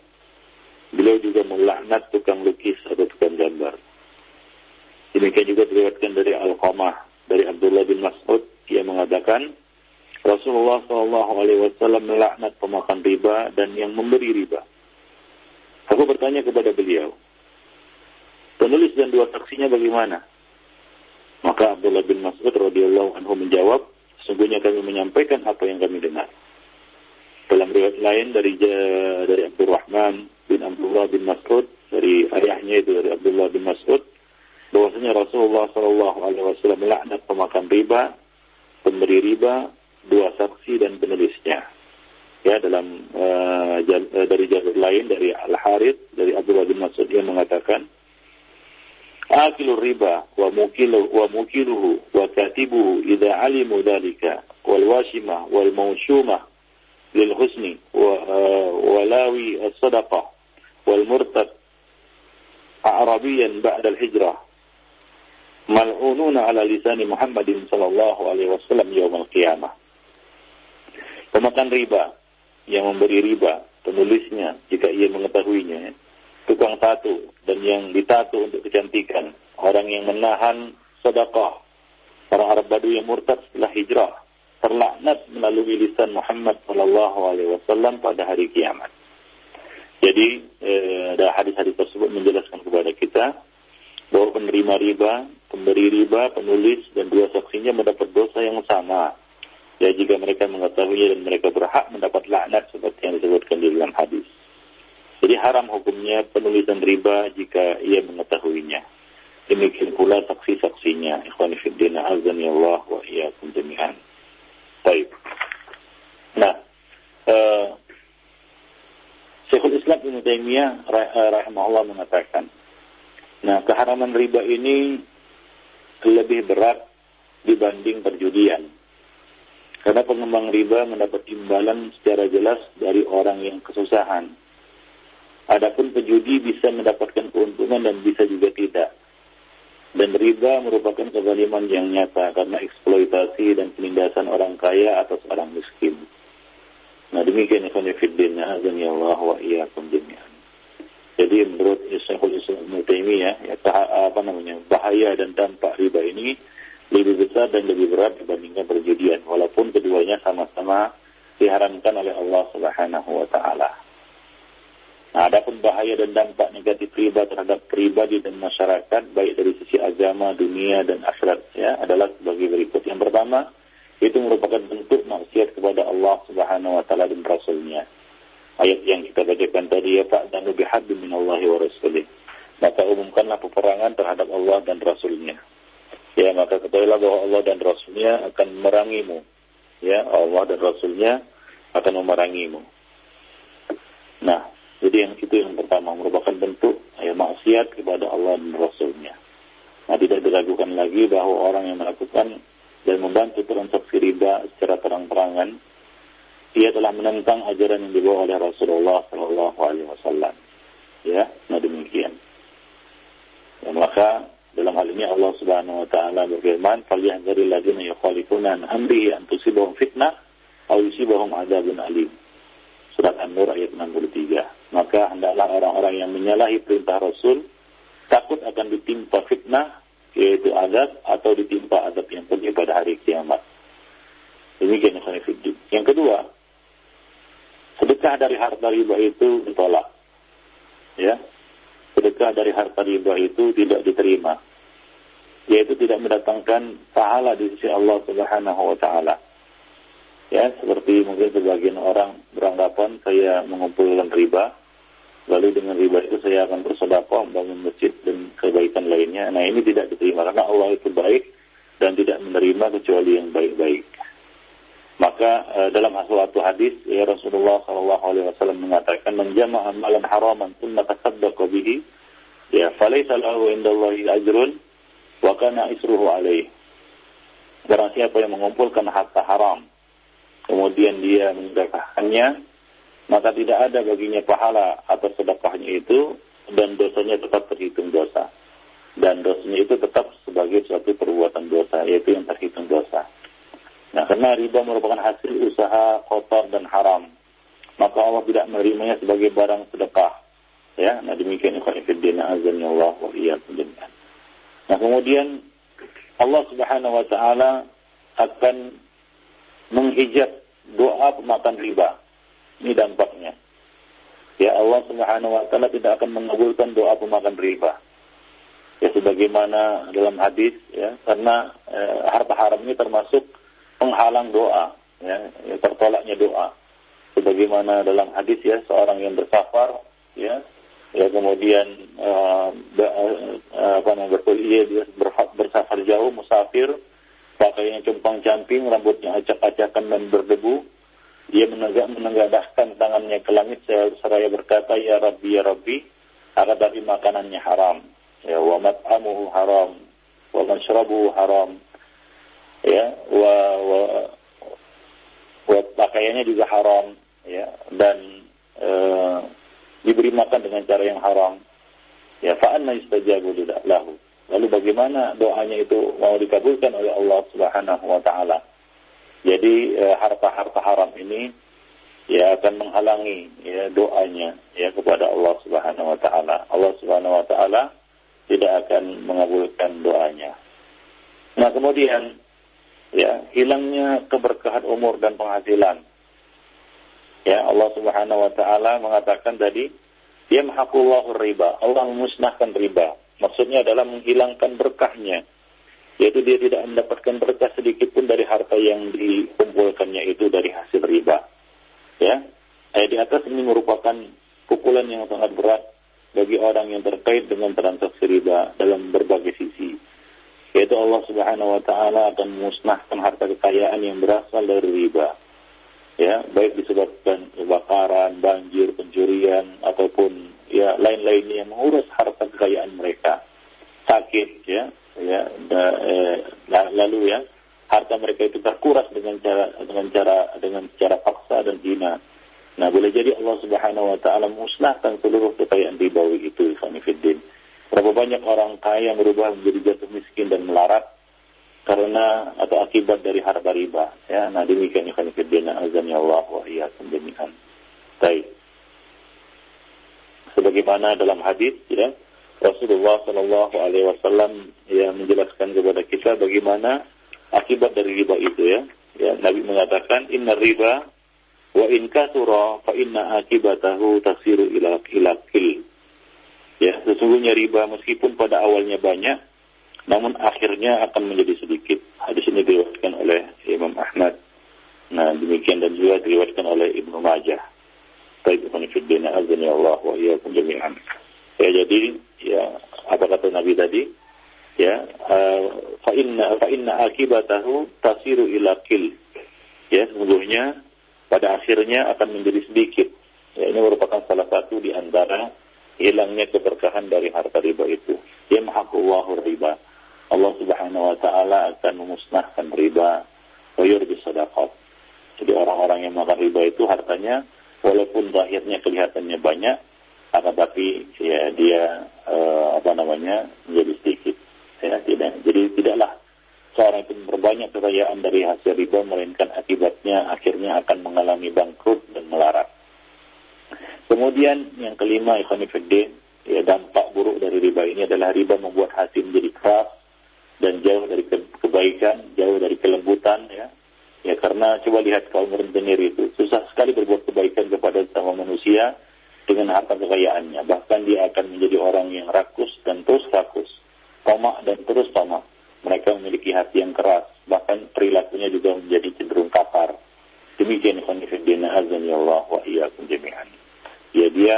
Beliau juga melaknat tukang lukis atau tukang gambar. Demikian juga diriwayatkan dari Al-Qamah, dari Abdullah bin Mas'ud, yang mengatakan, Rasulullah Wasallam melaknat pemakan riba dan yang memberi riba. Aku bertanya kepada beliau, penulis dan dua saksinya bagaimana? Maka Abdullah bin Mas'ud radhiyallahu anhu menjawab, sungguhnya kami menyampaikan apa yang kami dengar. Dalam riwayat lain dari dari Abdurrahman bin Abdullah bin Mas'ud dari ayahnya itu dari Abdullah bin Mas'ud bahwasanya Rasulullah Shallallahu Alaihi Wasallam melaknat pemakan riba, pemberi riba, dua saksi dan penulisnya. Ya dalam uh, uh, dari jalur lain dari Al Harith dari Abdullah bin Mas'ud yang mengatakan akilu riba wa mukilu wa mukiluhu wa katibuhu idza alimu wal washimah wal mawshumah walawi as-sadaqah wal murtad a'rabiyan ba'da al-hijrah mal'ununa ala lisani Muhammadin sallallahu alaihi wasallam yaumil qiyamah pemakan riba yang memberi riba penulisnya jika ia mengetahuinya. Tukang tato dan yang ditato untuk kecantikan, orang yang menahan sedekah, orang Arab Badu yang murtad setelah hijrah, terlaknat melalui lisan Muhammad Shallallahu Alaihi Wasallam pada hari kiamat. Jadi eh, hadis-hadis tersebut menjelaskan kepada kita bahwa penerima riba, pemberi riba, penulis dan dua saksinya mendapat dosa yang sama. Ya jika mereka mengetahuinya dan mereka berhak mendapat laknat seperti yang disebutkan di dalam hadis. Jadi haram hukumnya penulisan riba jika ia mengetahuinya. Demikian pula saksi-saksinya. Ikhwan fiddin azan ya Allah wa iyyakum jami'an. Baik. Nah, uh, Syekhul Islam Ibnu Taimiyah rahimahullah mengatakan, nah keharaman riba ini lebih berat dibanding perjudian. Karena pengembang riba mendapat imbalan secara jelas dari orang yang kesusahan Adapun pejudi bisa mendapatkan keuntungan dan bisa juga tidak. Dan riba merupakan kezaliman yang nyata karena eksploitasi dan penindasan orang kaya atas orang miskin. Nah demikian ikhwan fiddin azan ya Allah wa iyyakum jami'an. Jadi menurut Syekhul Islam ya, ya apa namanya bahaya dan dampak riba ini lebih besar dan lebih berat dibandingkan perjudian walaupun keduanya sama-sama diharamkan oleh Allah Subhanahu wa taala. Nah, adapun bahaya dan dampak negatif terhadap pribadi dan masyarakat, baik dari sisi agama, dunia, dan akhirat, ya, adalah sebagai berikut. Yang pertama, itu merupakan bentuk maksiat kepada Allah Subhanahu wa taala dan Rasulnya. Ayat yang kita bacakan tadi ya Pak dan lebih min Allah wa Rasulih. Maka umumkanlah peperangan terhadap Allah dan Rasulnya. Ya maka ketahuilah bahwa Allah dan Rasulnya akan memerangimu. Ya Allah dan Rasulnya akan memerangimu. Nah, jadi yang itu yang pertama merupakan bentuk maksiat kepada Allah dan Rasulnya. Nah tidak diragukan lagi bahwa orang yang melakukan dan membantu transaksi riba secara terang-terangan, ia telah menentang ajaran yang dibawa oleh Rasulullah Shallallahu Alaihi Wasallam. Ya, nah demikian. Ya, maka dalam hal ini Allah Subhanahu Wa Taala berfirman, "Falyahdharil ladzina yukhalifuna an amrihi an fitnah aw yusibahum alim." Surat An-Nur ayat 63. Maka hendaklah orang-orang yang menyalahi perintah Rasul takut akan ditimpa fitnah yaitu azab atau ditimpa azab yang pedih pada hari kiamat. Demikian Yang kedua, sedekah dari harta riba itu ditolak. Ya. Sedekah dari harta riba itu tidak diterima. Yaitu tidak mendatangkan pahala di sisi Allah Subhanahu wa taala. Ya, seperti mungkin sebagian orang beranggapan saya mengumpulkan riba, lalu dengan riba itu saya akan bersedekah, membangun masjid dan kebaikan lainnya. Nah ini tidak diterima karena Allah itu baik dan tidak menerima kecuali yang baik-baik. Maka uh, dalam suatu hadis ya Rasulullah Shallallahu Alaihi Wasallam mengatakan menjama amalan haraman thumma tasaddaqa bihi ya falaysa lahu indallahi ajrun wa kana isruhu alaih. Barang siapa yang mengumpulkan harta haram kemudian dia mensedekahkannya maka tidak ada baginya pahala atas sedekahnya itu dan dosanya tetap terhitung dosa dan dosanya itu tetap sebagai suatu perbuatan dosa yaitu yang terhitung dosa. Nah, karena riba merupakan hasil usaha kotor dan haram, maka Allah tidak menerimanya sebagai barang sedekah. Ya, nah demikian ikhwan azan Allah wa Nah, kemudian Allah Subhanahu wa taala akan menghijab doa pemakan riba. Ini dampaknya. Ya Allah Subhanahu wa taala tidak akan mengabulkan doa pemakan riba. Ya sebagaimana dalam hadis ya, karena eh, harta haram ini termasuk penghalang doa, ya, ya tertolaknya doa. Sebagaimana dalam hadis ya seorang yang bersafar, ya, ya kemudian uh, apa namanya berkuliah dia bersafar jauh, musafir, pakainya compang camping, rambutnya acak-acakan dan berdebu, dia menegak menengadahkan tangannya ke langit seraya berkata ya Rabbi ya Rabbi akan tapi makanannya haram. Ya wa mat'amuhu haram wa mashrabuhu haram. Ya wa, wa, wa pakaiannya juga haram ya. Dan e, diberi makan dengan cara yang haram. Ya fa'anna istajabu lahu lalu bagaimana doanya itu mau dikabulkan oleh Allah Subhanahu wa taala jadi e, harta-harta haram ini ya akan menghalangi ya doanya ya kepada Allah Subhanahu wa taala Allah Subhanahu wa taala tidak akan mengabulkan doanya nah kemudian ya hilangnya keberkahan umur dan penghasilan. Ya Allah Subhanahu wa taala mengatakan tadi, yamhaqullahu riba. Allah memusnahkan riba. Maksudnya adalah menghilangkan berkahnya. Yaitu dia tidak mendapatkan berkah sedikit pun dari harta yang dikumpulkannya itu dari hasil riba. Ya. Ayat di atas ini merupakan pukulan yang sangat berat bagi orang yang terkait dengan transaksi riba dalam berbagai sisi yaitu Allah Subhanahu wa taala akan memusnahkan harta kekayaan yang berasal dari riba. Ya, baik disebabkan kebakaran, banjir, pencurian ataupun ya lain-lainnya mengurus harta kekayaan mereka. Sakit ya, ya da, eh, lalu ya harta mereka itu terkuras dengan cara dengan cara dengan cara paksa dan hina. Nah, boleh jadi Allah Subhanahu wa taala musnahkan seluruh kekayaan ribawi itu, Khamifuddin. Berapa banyak orang kaya berubah menjadi jatuh miskin dan melarat karena atau akibat dari harta riba. Ya, nah demikian ikhwan fillah azan ya Allah wa iyyakum jami'an. Sebagaimana dalam hadis ya, Rasulullah Shallallahu alaihi wasallam ya menjelaskan kepada kita bagaimana akibat dari riba itu ya. Ya, Nabi mengatakan inna riba wa in kasura fa inna akibatahu tasiru ila kilakil. Ya, sesungguhnya riba meskipun pada awalnya banyak, namun akhirnya akan menjadi sedikit. Hadis ini diriwayatkan oleh Imam Ahmad. Nah, demikian dan juga diriwayatkan oleh Ibnu Majah. Baik, Fiddin, azan ya Allah wa iyyakum jami'an. Ya, jadi ya apa kata Nabi tadi? Ya, uh, fa inna fa inna akibatahu tasiru ila kil. Ya, sesungguhnya pada akhirnya akan menjadi sedikit. Ya, ini merupakan salah satu di antara hilangnya keberkahan dari harta riba itu. Yamhaqullahu riba. Allah Subhanahu wa taala akan memusnahkan riba wa yurbi sadaqat. Jadi orang-orang yang makan riba itu hartanya walaupun zahirnya kelihatannya banyak akan tapi ya dia uh, apa namanya menjadi sedikit. Ya, tidak. Jadi tidaklah seorang itu berbanyak kekayaan dari hasil riba melainkan akibatnya akhirnya akan mengalami bangkrut dan melarat. Kemudian yang kelima, ikhwanifiddin, ya dampak buruk dari riba ini adalah riba membuat hati menjadi keras dan jauh dari kebaikan, jauh dari kelembutan ya. Ya karena coba lihat kaum rentenir itu susah sekali berbuat kebaikan kepada sama manusia dengan harta kekayaannya. Bahkan dia akan menjadi orang yang rakus dan terus rakus, tomak dan terus tomak. Mereka memiliki hati yang keras, bahkan perilakunya juga menjadi cenderung kapar. Demikian ikhwan azan ya Allah wa jami'an ya dia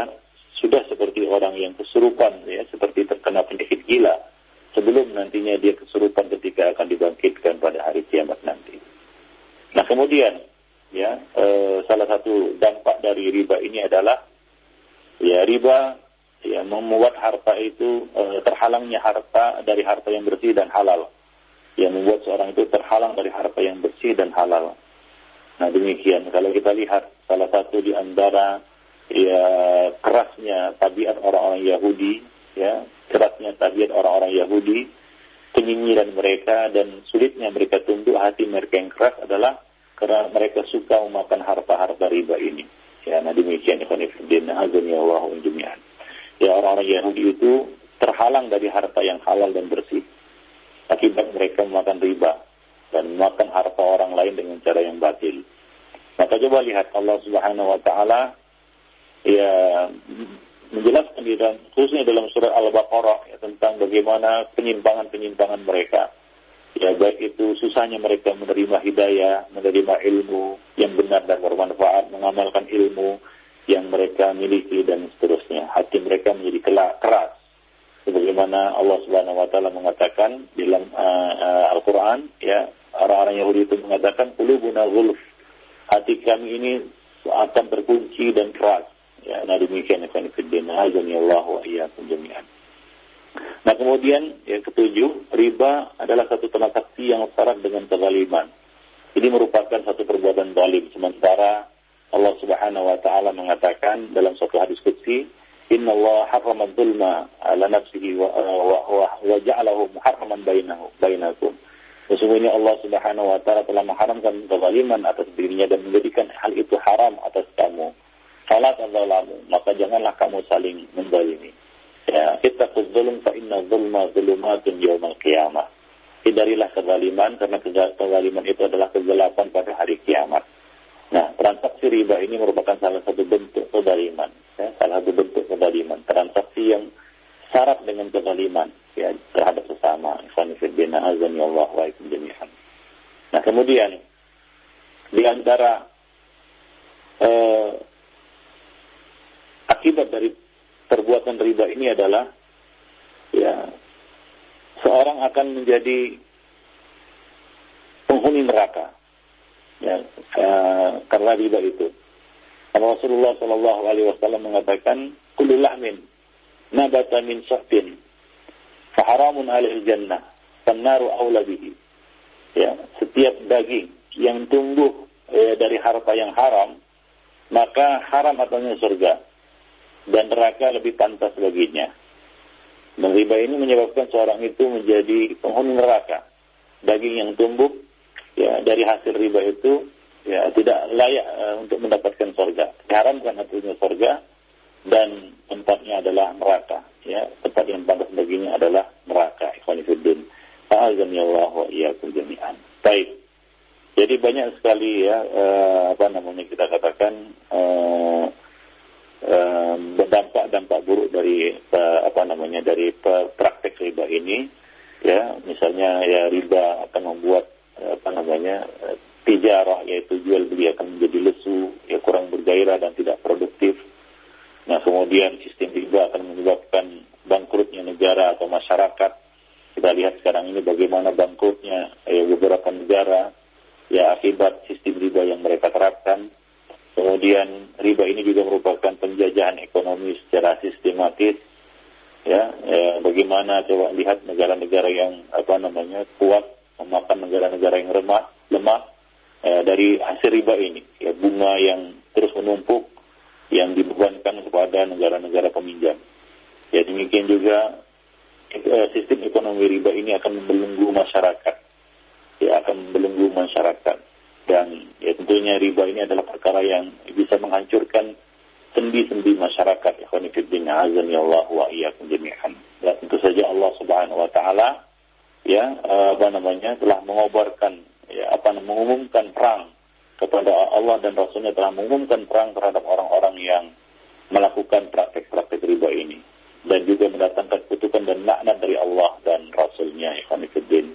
sudah seperti orang yang kesurupan ya seperti terkena penyakit gila sebelum nantinya dia kesurupan ketika akan dibangkitkan pada hari kiamat nanti. Nah merupakan salah satu bentuk kezaliman, ya, salah satu bentuk kezaliman. Transaksi yang syarat dengan kezaliman ya terhadap sesama. Allah. Nah, kemudian di antara eh, akibat dari perbuatan riba ini adalah ya seorang akan menjadi penghuni neraka ya uh, karena riba itu. Karena Rasulullah Shallallahu Alaihi Wasallam mengatakan kullu lahmin nabata min sahtin faharamun alil jannah fannaru awla bihi. Ya, setiap daging yang tumbuh ya, dari harta yang haram maka haram ataunya surga dan neraka lebih pantas baginya. Dan riba ini menyebabkan seorang itu menjadi penghuni neraka. Daging yang tumbuh ya dari hasil riba itu ya tidak layak uh, untuk mendapatkan surga. Diharamkan artinya surga dan tempatnya adalah neraka. Ya, tempat yang pantas baginya adalah neraka. Ikhwanifuddin. Ta'azan ya Allah jami'an. Baik. Jadi banyak sekali ya uh, apa namanya kita katakan uh, dampak-dampak buruk dari uh, apa namanya dari praktek riba ini ya misalnya ya riba akan membuat apa namanya tijarah yaitu jual beli akan menjadi lesu ya kurang bergairah dan tidak produktif nah kemudian sistem riba akan menyebabkan bangkrutnya negara atau masyarakat kita lihat sekarang ini bagaimana bangkrutnya ya, beberapa negara ya akibat sistem riba yang mereka terapkan Kemudian riba ini juga merupakan penjajahan ekonomi secara sistematis. Ya, ya bagaimana coba lihat negara-negara yang apa namanya kuat memakan negara-negara yang lemah, lemah ya, dari hasil riba ini. Ya, bunga yang terus menumpuk yang dibebankan kepada negara-negara peminjam. Ya demikian juga eh, sistem ekonomi riba ini akan membelenggu masyarakat. Ya akan membelenggu masyarakat dan ya tentunya riba ini adalah perkara yang bisa menghancurkan sendi-sendi masyarakat ya Allah wa jami'an. Ya tentu saja Allah Subhanahu wa taala ya eh, apa namanya telah mengobarkan ya apa mengumumkan perang kepada Allah dan Rasulnya telah mengumumkan perang terhadap orang-orang yang melakukan praktek-praktek riba ini. Dan juga mendatangkan kutukan dan laknat dari Allah dan Rasulnya ikhwanifiddin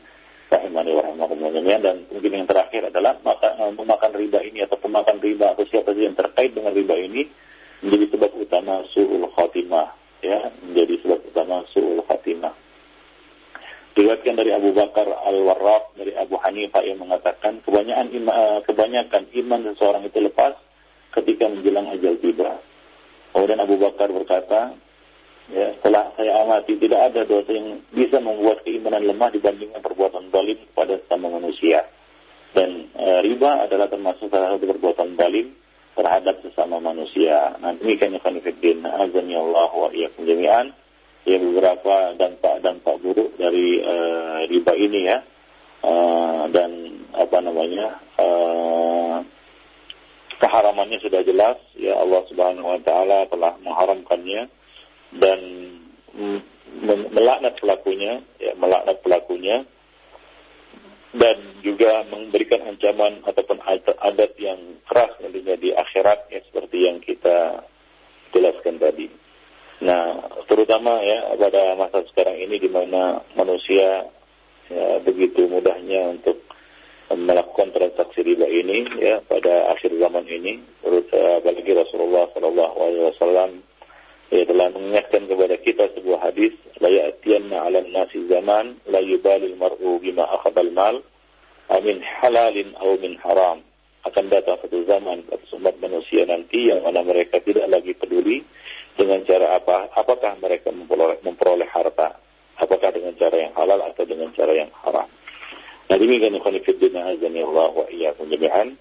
rahimani wa rahimakumullah dan mungkin yang terakhir adalah maka, uh, memakan riba ini atau pemakan riba atau siapa saja yang terkait dengan riba ini menjadi sebab utama su'ul khatimah ya menjadi sebab utama su'ul khatimah diriwayatkan dari Abu Bakar Al-Warraq dari Abu Hanifah yang mengatakan kebanyakan ima, eh, kebanyakan iman seseorang itu lepas ketika menjelang ajal tiba. Kemudian Abu Bakar berkata, ya, setelah saya amati tidak ada dosa yang bisa membuat keimanan lemah dibandingkan perbuatan zalim kepada sesama manusia. Dan e, riba adalah termasuk salah satu perbuatan zalim terhadap sesama manusia. Nah, demikian ya Fiddin, azani Allah wa jami'an ya beberapa dampak-dampak buruk dari uh, riba ini ya uh, dan apa namanya uh, keharamannya sudah jelas ya Allah Subhanahu Wa Taala telah mengharamkannya dan melaknat pelakunya ya melaknat pelakunya dan juga memberikan ancaman ataupun adat yang keras nantinya di akhirat ya seperti yang kita jelaskan tadi. Nah, terutama ya pada masa sekarang ini di mana manusia ya, begitu mudahnya untuk melakukan transaksi riba ini ya pada akhir zaman ini menurut uh, apalagi Rasulullah Shallallahu Alaihi Wasallam ya telah mengingatkan kepada kita sebuah hadis la ya'tiyanna 'ala nasi zaman la yubali al-mar'u bima akhadha al-mal amin halalin aw min haram akan datang satu zaman pada umat manusia nanti yang mana mereka tidak lagi peduli dengan cara apa? Apakah mereka memperoleh, memperoleh harta? Apakah dengan cara yang halal atau dengan cara yang haram? Nah demikian ikhwanifiddin azani Allah wa iyyakum jami'an.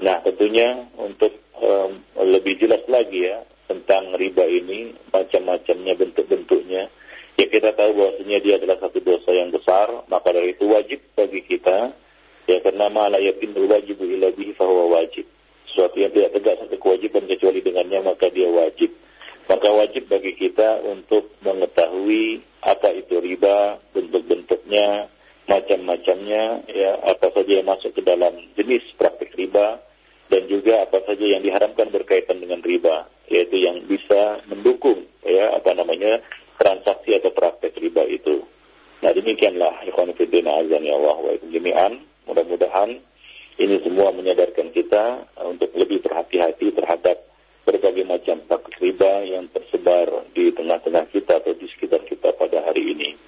Nah tentunya untuk um, lebih jelas lagi ya tentang riba ini macam-macamnya bentuk-bentuknya ya kita tahu bahwasanya dia adalah satu dosa yang besar maka dari itu wajib bagi kita ya karena ma la yaqinul wajibu illa bihi wajib sesuatu yang tidak tegak satu kewajiban kecuali dengannya maka dia wajib maka wajib bagi kita untuk mengetahui apa itu riba, bentuk-bentuknya, macam-macamnya, ya apa saja yang masuk ke dalam jenis praktik riba, dan juga apa saja yang diharamkan berkaitan dengan riba, yaitu yang bisa mendukung ya apa namanya transaksi atau praktik riba itu. Nah demikianlah ikhwan fillah azan ya Allah wa jami'an. Mudah-mudahan ini semua menyadarkan kita untuk lebih berhati-hati terhadap berbagai macam praktik riba yang tersebar di tengah-tengah kita atau di sekitar kita pada hari ini.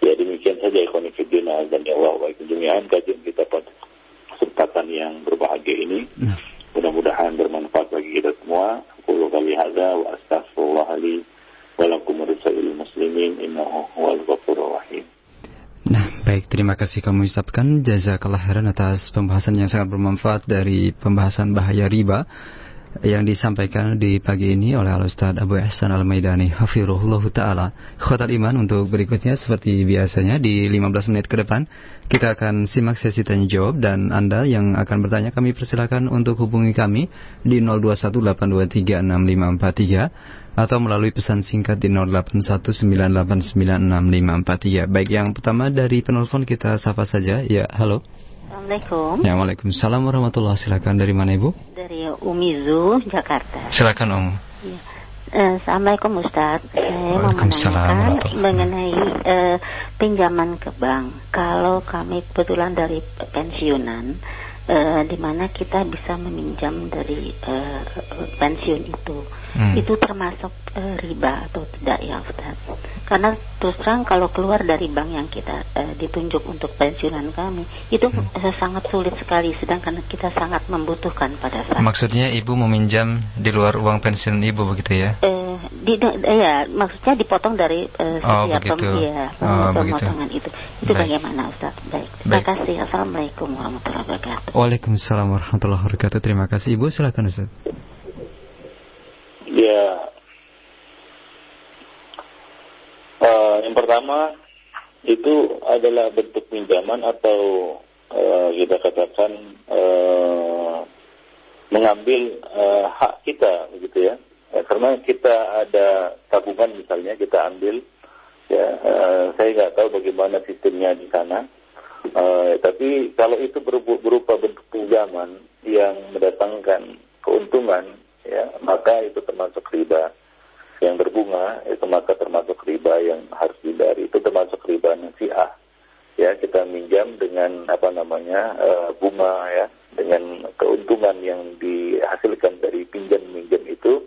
Ya demikian saja ikhwan fillah dan ya Allah wa jami'an kajian kita pada kesempatan yang berbahagia ini. Nah. Mudah-mudahan bermanfaat bagi kita semua. Aku kali hadza wa astaghfirullah li wa lakum muslimin innahu huwal ghafurur rahim. Baik, terima kasih kamu ucapkan. Jazakallah khairan atas pembahasan yang sangat bermanfaat dari pembahasan bahaya riba yang disampaikan di pagi ini oleh Al-Ustaz Abu Ihsan Al-Maidani. Hafirullah Ta'ala. Khotal Iman untuk berikutnya seperti biasanya di 15 menit ke depan kita akan simak sesi tanya jawab dan Anda yang akan bertanya kami persilakan untuk hubungi kami di 0218236543 atau melalui pesan singkat di 0819896543 baik yang pertama dari penelpon kita sapa saja ya halo Assalamualaikum. Ya, Waalaikumsalam warahmatullahi Silakan dari mana Ibu? Dari Umizu, Jakarta. Silakan Om. Ya. Assalamualaikum Ustaz. Saya mau menanyakan mengenai uh, pinjaman ke bank. Kalau kami kebetulan dari pensiunan, uh, di mana kita bisa meminjam dari uh, pensiun itu hmm. itu termasuk uh, riba atau tidak ya Ustaz? Karena terus terang kalau keluar dari bank yang kita uh, ditunjuk untuk pensiunan kami itu hmm. uh, sangat sulit sekali sedangkan kita sangat membutuhkan pada saat Maksudnya ibu meminjam di luar uang pensiun ibu begitu ya? Uh, di, ya maksudnya dipotong dari uh, setiap oh, pem, ya, oh, pemotongan itu. Itu Baik. bagaimana Ustaz? Baik. Terima Baik. kasih. Assalamualaikum warahmatullahi wabarakatuh. Waalaikumsalam warahmatullahi wabarakatuh. Terima kasih Ibu. Silakan Ustaz. Ya, uh, yang pertama itu adalah bentuk pinjaman atau uh, kita katakan uh, mengambil uh, hak kita, begitu ya. Ya. Karena kita ada tabungan misalnya kita ambil, ya uh, saya nggak tahu bagaimana sistemnya di sana. Uh, tapi kalau itu berupa bentuk pinjaman yang mendatangkan keuntungan ya maka itu termasuk riba yang berbunga itu maka termasuk riba yang harus dihindari itu termasuk riba nasiah ya kita minjam dengan apa namanya uh, bunga ya dengan keuntungan yang dihasilkan dari pinjam minjam itu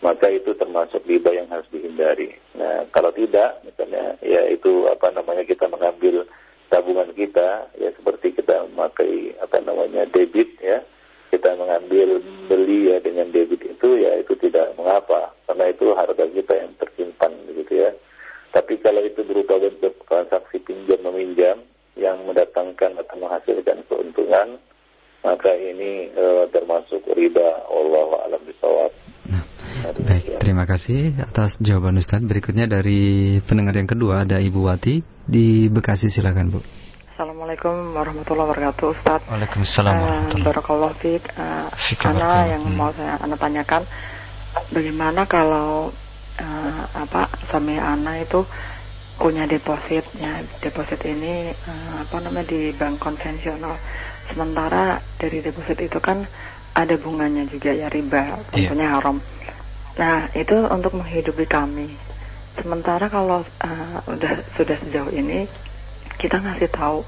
maka itu termasuk riba yang harus dihindari. Nah kalau tidak misalnya ya itu apa namanya kita mengambil tabungan kita ya seperti kita memakai apa namanya debit ya kita mengambil beli ya dengan debit itu ya itu tidak mengapa karena itu harga kita yang tersimpan begitu ya tapi kalau itu berupa bentuk transaksi pinjam meminjam yang mendatangkan atau menghasilkan keuntungan maka ini uh, termasuk riba Allah alam bisawab. Nah, baik, terima kasih atas jawaban Ustaz. Berikutnya dari pendengar yang kedua ada Ibu Wati di Bekasi silakan Bu. Assalamualaikum warahmatullahi wabarakatuh Ustaz Waalaikumsalam eh, warahmatullahi Barakallah Fik uh, Karena yang hmm. mau saya anda tanyakan Bagaimana kalau uh, apa suami anak itu punya deposit ya deposit ini uh, apa namanya di bank konvensional sementara dari deposit itu kan ada bunganya juga ya riba iya. tentunya yeah. haram nah itu untuk menghidupi kami sementara kalau uh, udah sudah sejauh ini kita ngasih tahu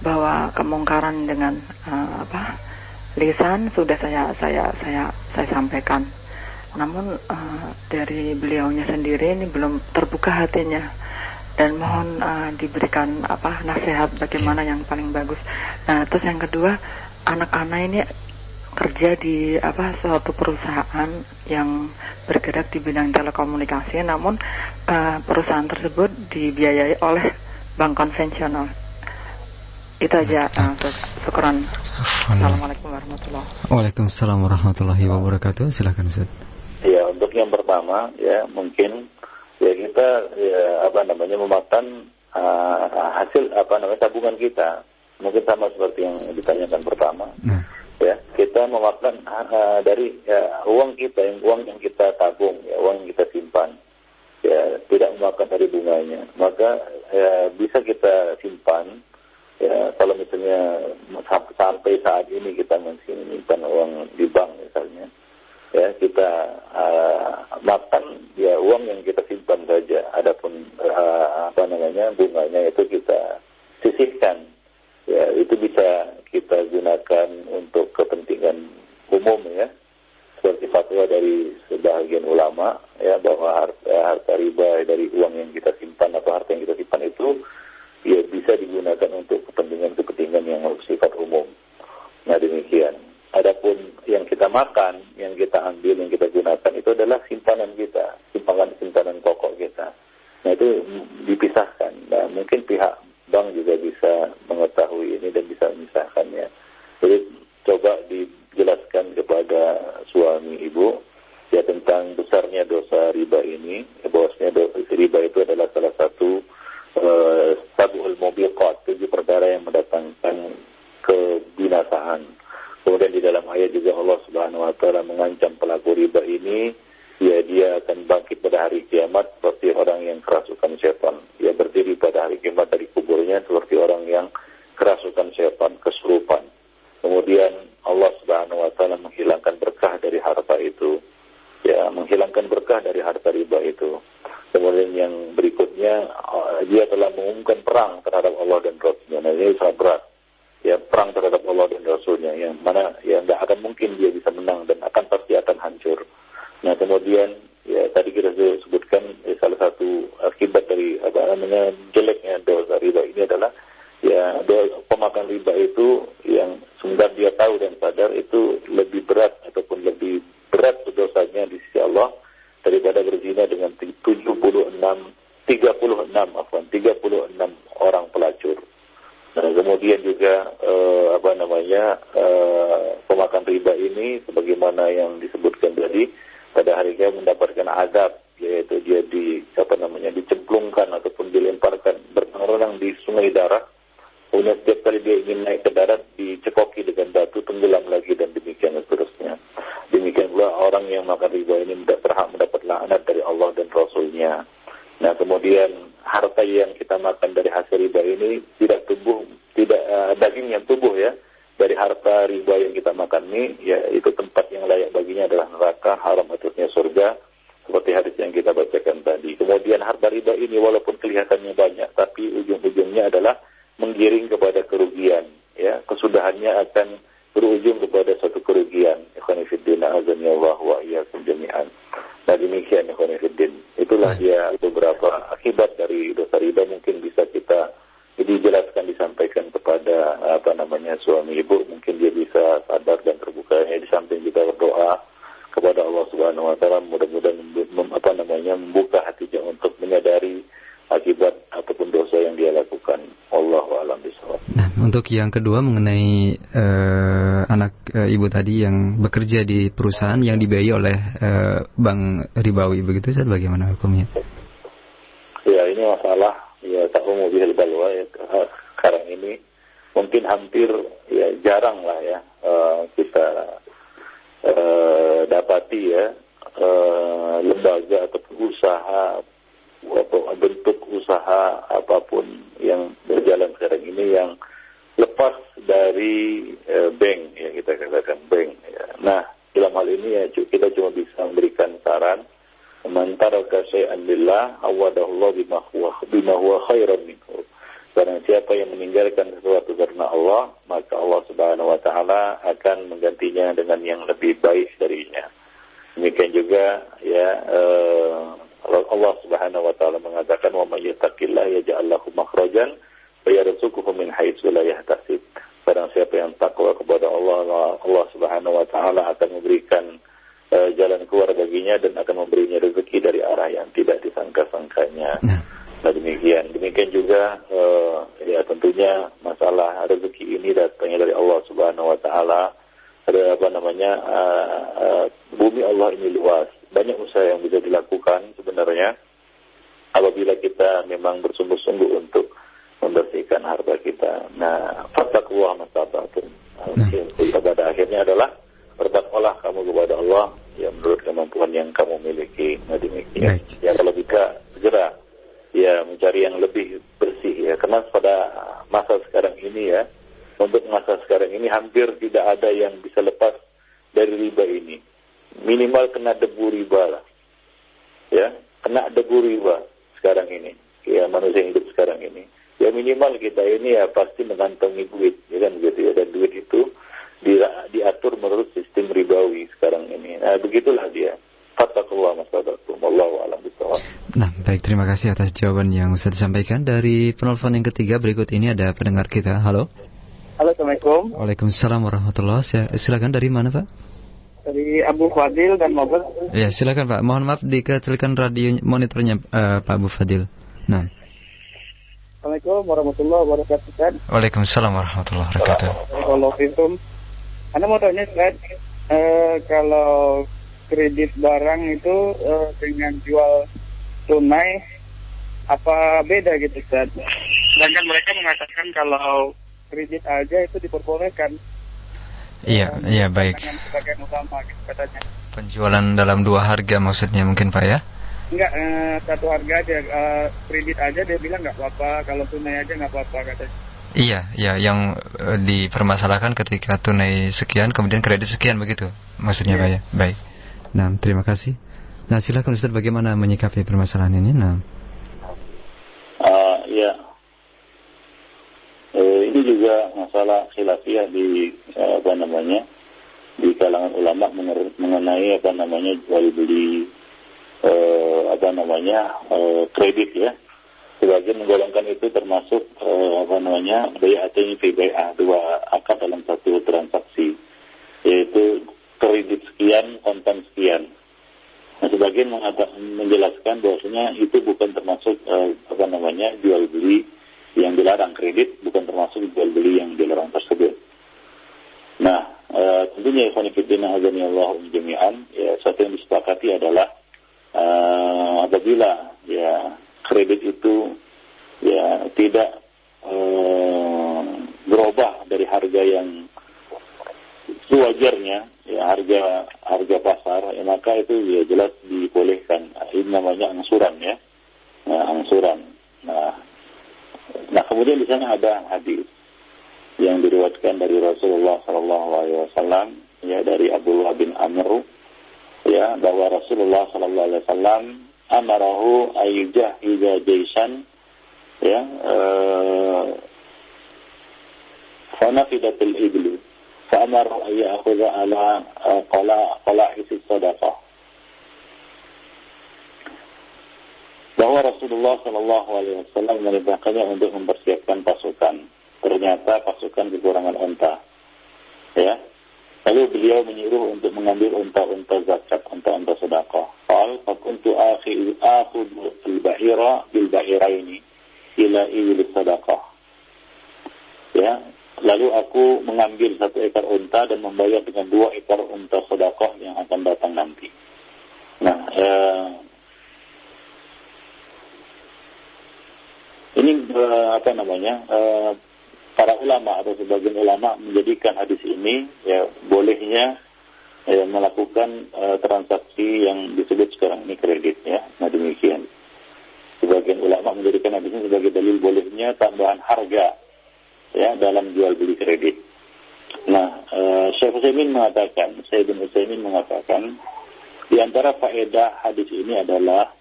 bahwa kemungkaran dengan uh, apa lisan sudah saya saya saya saya sampaikan. Namun uh, dari beliaunya sendiri ini belum terbuka hatinya dan mohon uh, diberikan apa nasihat bagaimana yang paling bagus. Nah, terus yang kedua, anak-anak ini kerja di apa suatu perusahaan yang bergerak di bidang telekomunikasi, namun uh, perusahaan tersebut dibiayai oleh bank konvensional. Itu aja, uh, syukuran. Assalamualaikum warahmatullahi wabarakatuh. Waalaikumsalam warahmatullahi wabarakatuh. Silakan Ustaz. Ya, untuk yang pertama ya mungkin ya kita ya, apa namanya memakan uh, hasil apa namanya tabungan kita. Mungkin sama seperti yang ditanyakan pertama. Nah. Ya, kita memakan uh, dari ya, uang kita, yang uang yang kita tabung, ya, uang yang kita simpan. Ya tidak memakan dari bunganya. Maka ya, bisa kita simpan ya kalau misalnya sampai saat ini kita masih menyimpan uang di bank misalnya ya kita uh, makan ya uang yang kita simpan saja. Adapun uh, apa namanya bunganya itu kita sisihkan ya itu bisa kita gunakan untuk kepentingan umum ya seperti fatwa dari sebagian ulama ya bahwa harta, harta riba dari uang yang kita simpan atau harta yang kita simpan itu ya bisa digunakan untuk kepentingan-kepentingan yang bersifat umum. Nah demikian. Adapun yang kita makan, yang kita ambil, yang kita gunakan itu adalah simpanan kita, simpanan simpanan pokok kita. Nah itu dipisahkan. Nah mungkin pihak bank juga bisa mengetahui ini dan bisa memisahkannya. Jadi coba dijelaskan kepada suami ibu ya tentang besarnya dosa riba ini ya, bahwasanya riba itu adalah salah satu Mudah-mudahan apa namanya membuka hatinya untuk menyadari akibat ataupun dosa yang dia lakukan. Allah alam. Nah, untuk yang kedua mengenai uh, anak uh, ibu tadi yang bekerja di perusahaan yang dibiayai oleh uh, bank ribawi begitu, saya bagaimana hukumnya? Begitulah dia. Fattakullah masadakum. Wallahu alam bisawab. Nah, baik terima kasih atas jawaban yang sudah disampaikan. Dari penelpon yang ketiga berikut ini ada pendengar kita. Halo. Halo, Assalamualaikum. Waalaikumsalam warahmatullahi wabarakatuh. Silakan dari mana, Pak? dari Abu Fadil dan Mabel. Ya, silakan Pak. Mohon maaf dikecilkan radio monitornya uh, Pak Abu Fadil. Nah. Assalamualaikum warahmatullahi wabarakatuh. Waalaikumsalam warahmatullahi wabarakatuh. Kalau pintum, Anda mau tanya Ustaz, uh, kalau kredit barang itu uh, dengan jual tunai apa beda gitu Ustaz? Sedangkan mereka mengatakan kalau kredit aja itu diperbolehkan Iya, iya baik. utama gitu katanya. Penjualan dalam dua harga maksudnya mungkin Pak ya? Enggak, eh, satu harga aja, eh, kredit aja dia bilang nggak apa-apa, kalau tunai aja nggak apa-apa katanya. Iya, iya yang eh, dipermasalahkan ketika tunai sekian kemudian kredit sekian begitu maksudnya iya. Pak ya. Baik. Nah, terima kasih. Nah, silakan Ustaz bagaimana menyikapi permasalahan ini? Nah. Uh, ya, eh, ini juga masalah khilafiyah di eh, apa namanya di kalangan ulama mengenai apa namanya jual beli eh, apa namanya eh, kredit ya sebagian menggolongkan itu termasuk eh, apa namanya bayatnya fi dua akad dalam satu transaksi yaitu kredit sekian kontan sekian Nah, sebagian menjelaskan bahwasanya itu bukan termasuk eh, apa namanya jual beli yang dilarang kredit bukan termasuk jual beli yang dilarang tersebut. Nah, e, tentunya Ikhwanifidina Azani Allah jami'an, ya, satu yang disepakati adalah e, apabila ya kredit itu ya tidak e, berubah dari harga yang sewajarnya ya harga harga pasar ya, maka itu ya jelas dibolehkan. Ini namanya angsuran ya. Nah, angsuran. Nah Nah kemudian di sana ada hadis yang diriwayatkan dari Rasulullah Sallallahu Alaihi Wasallam ya dari Abdullah bin Amr ya bahwa Rasulullah Sallallahu Alaihi Wasallam amarahu ayyujah ida jaisan ya eh, fanafidatil iblu fa'amarahu ayyakhuza ala eh, qala qala isi sadaqah bahwa Rasulullah Shallallahu Alaihi Wasallam memerintahkannya untuk mempersiapkan pasukan. Ternyata pasukan kekurangan unta, ya. Lalu beliau menyuruh untuk mengambil unta-unta zakat, unta-unta sedekah. Qal fakuntu akhi akhudhu al-bahira bil bahiraini ila ibil sedekah. Ya, lalu aku mengambil satu ekor unta dan membayar dengan dua ekor unta sedekah yang akan datang nanti. Nah, eh, ini eh, apa namanya? Eh, para ulama atau sebagian ulama menjadikan hadis ini ya bolehnya ya, melakukan uh, transaksi yang disebut sekarang ini kredit ya. Nah demikian. Sebagian ulama menjadikan hadis ini sebagai dalil bolehnya tambahan harga ya dalam jual beli kredit. Nah, uh, Syekh Utsaimin mengatakan, Syekh bin Utsaimin mengatakan di antara faedah hadis ini adalah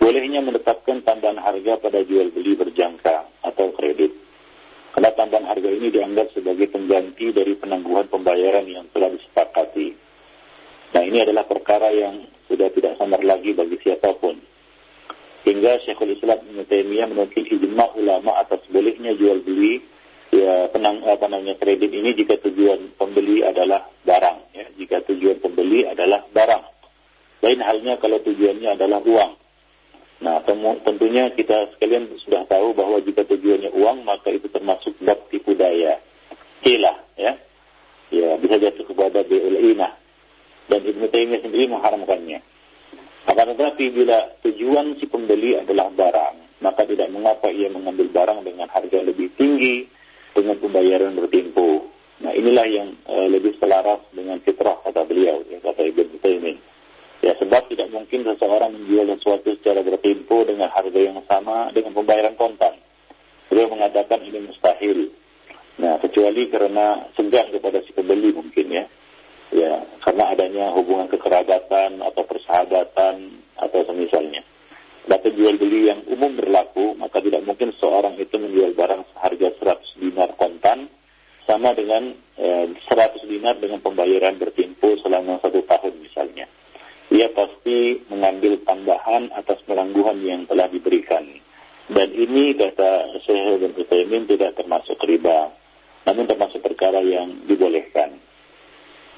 bolehnya menetapkan tambahan harga pada jual beli berjangka atau kredit. Karena tambahan harga ini dianggap sebagai pengganti dari penangguhan pembayaran yang telah disepakati. Nah ini adalah perkara yang sudah tidak samar lagi bagi siapa pun. Hingga Syekhul Islam Ibn Taimiyah ijma ulama atas bolehnya jual beli ya penang apa namanya kredit ini jika tujuan pembeli adalah barang ya jika tujuan pembeli adalah barang lain halnya kalau tujuannya adalah uang Nah, tentunya kita sekalian sudah tahu bahwa jika tujuannya uang, maka itu termasuk bab tipu daya. Ya. Ya, bisa jatuh kepada BLINA. Dan Ibnu Taimiyah sendiri mengharamkannya. Akan tetapi bila tujuan si pembeli adalah barang, maka tidak mengapa ia mengambil barang dengan harga lebih tinggi dengan pembayaran bertempo. Nah, inilah yang uh, lebih selaras dengan fitrah kata beliau, ya, kata Ibnu Taimiyah. Ya sebab tidak mungkin seseorang menjual sesuatu secara bertempo dengan harga yang sama dengan pembayaran kontan. Beliau mengatakan ini mustahil. Nah, kecuali karena segan kepada si pembeli mungkin ya. Ya, karena adanya hubungan kekerabatan atau persahabatan atau semisalnya. Data jual beli yang umum berlaku, maka tidak mungkin seorang itu menjual barang seharga 100 dinar kontan sama dengan eh, 100 dinar dengan pembayaran bertempo selama satu tahun misalnya ia pasti mengambil tambahan atas penangguhan yang telah diberikan. Dan ini kata Syekh bin Utsaimin tidak termasuk riba, namun termasuk perkara yang dibolehkan.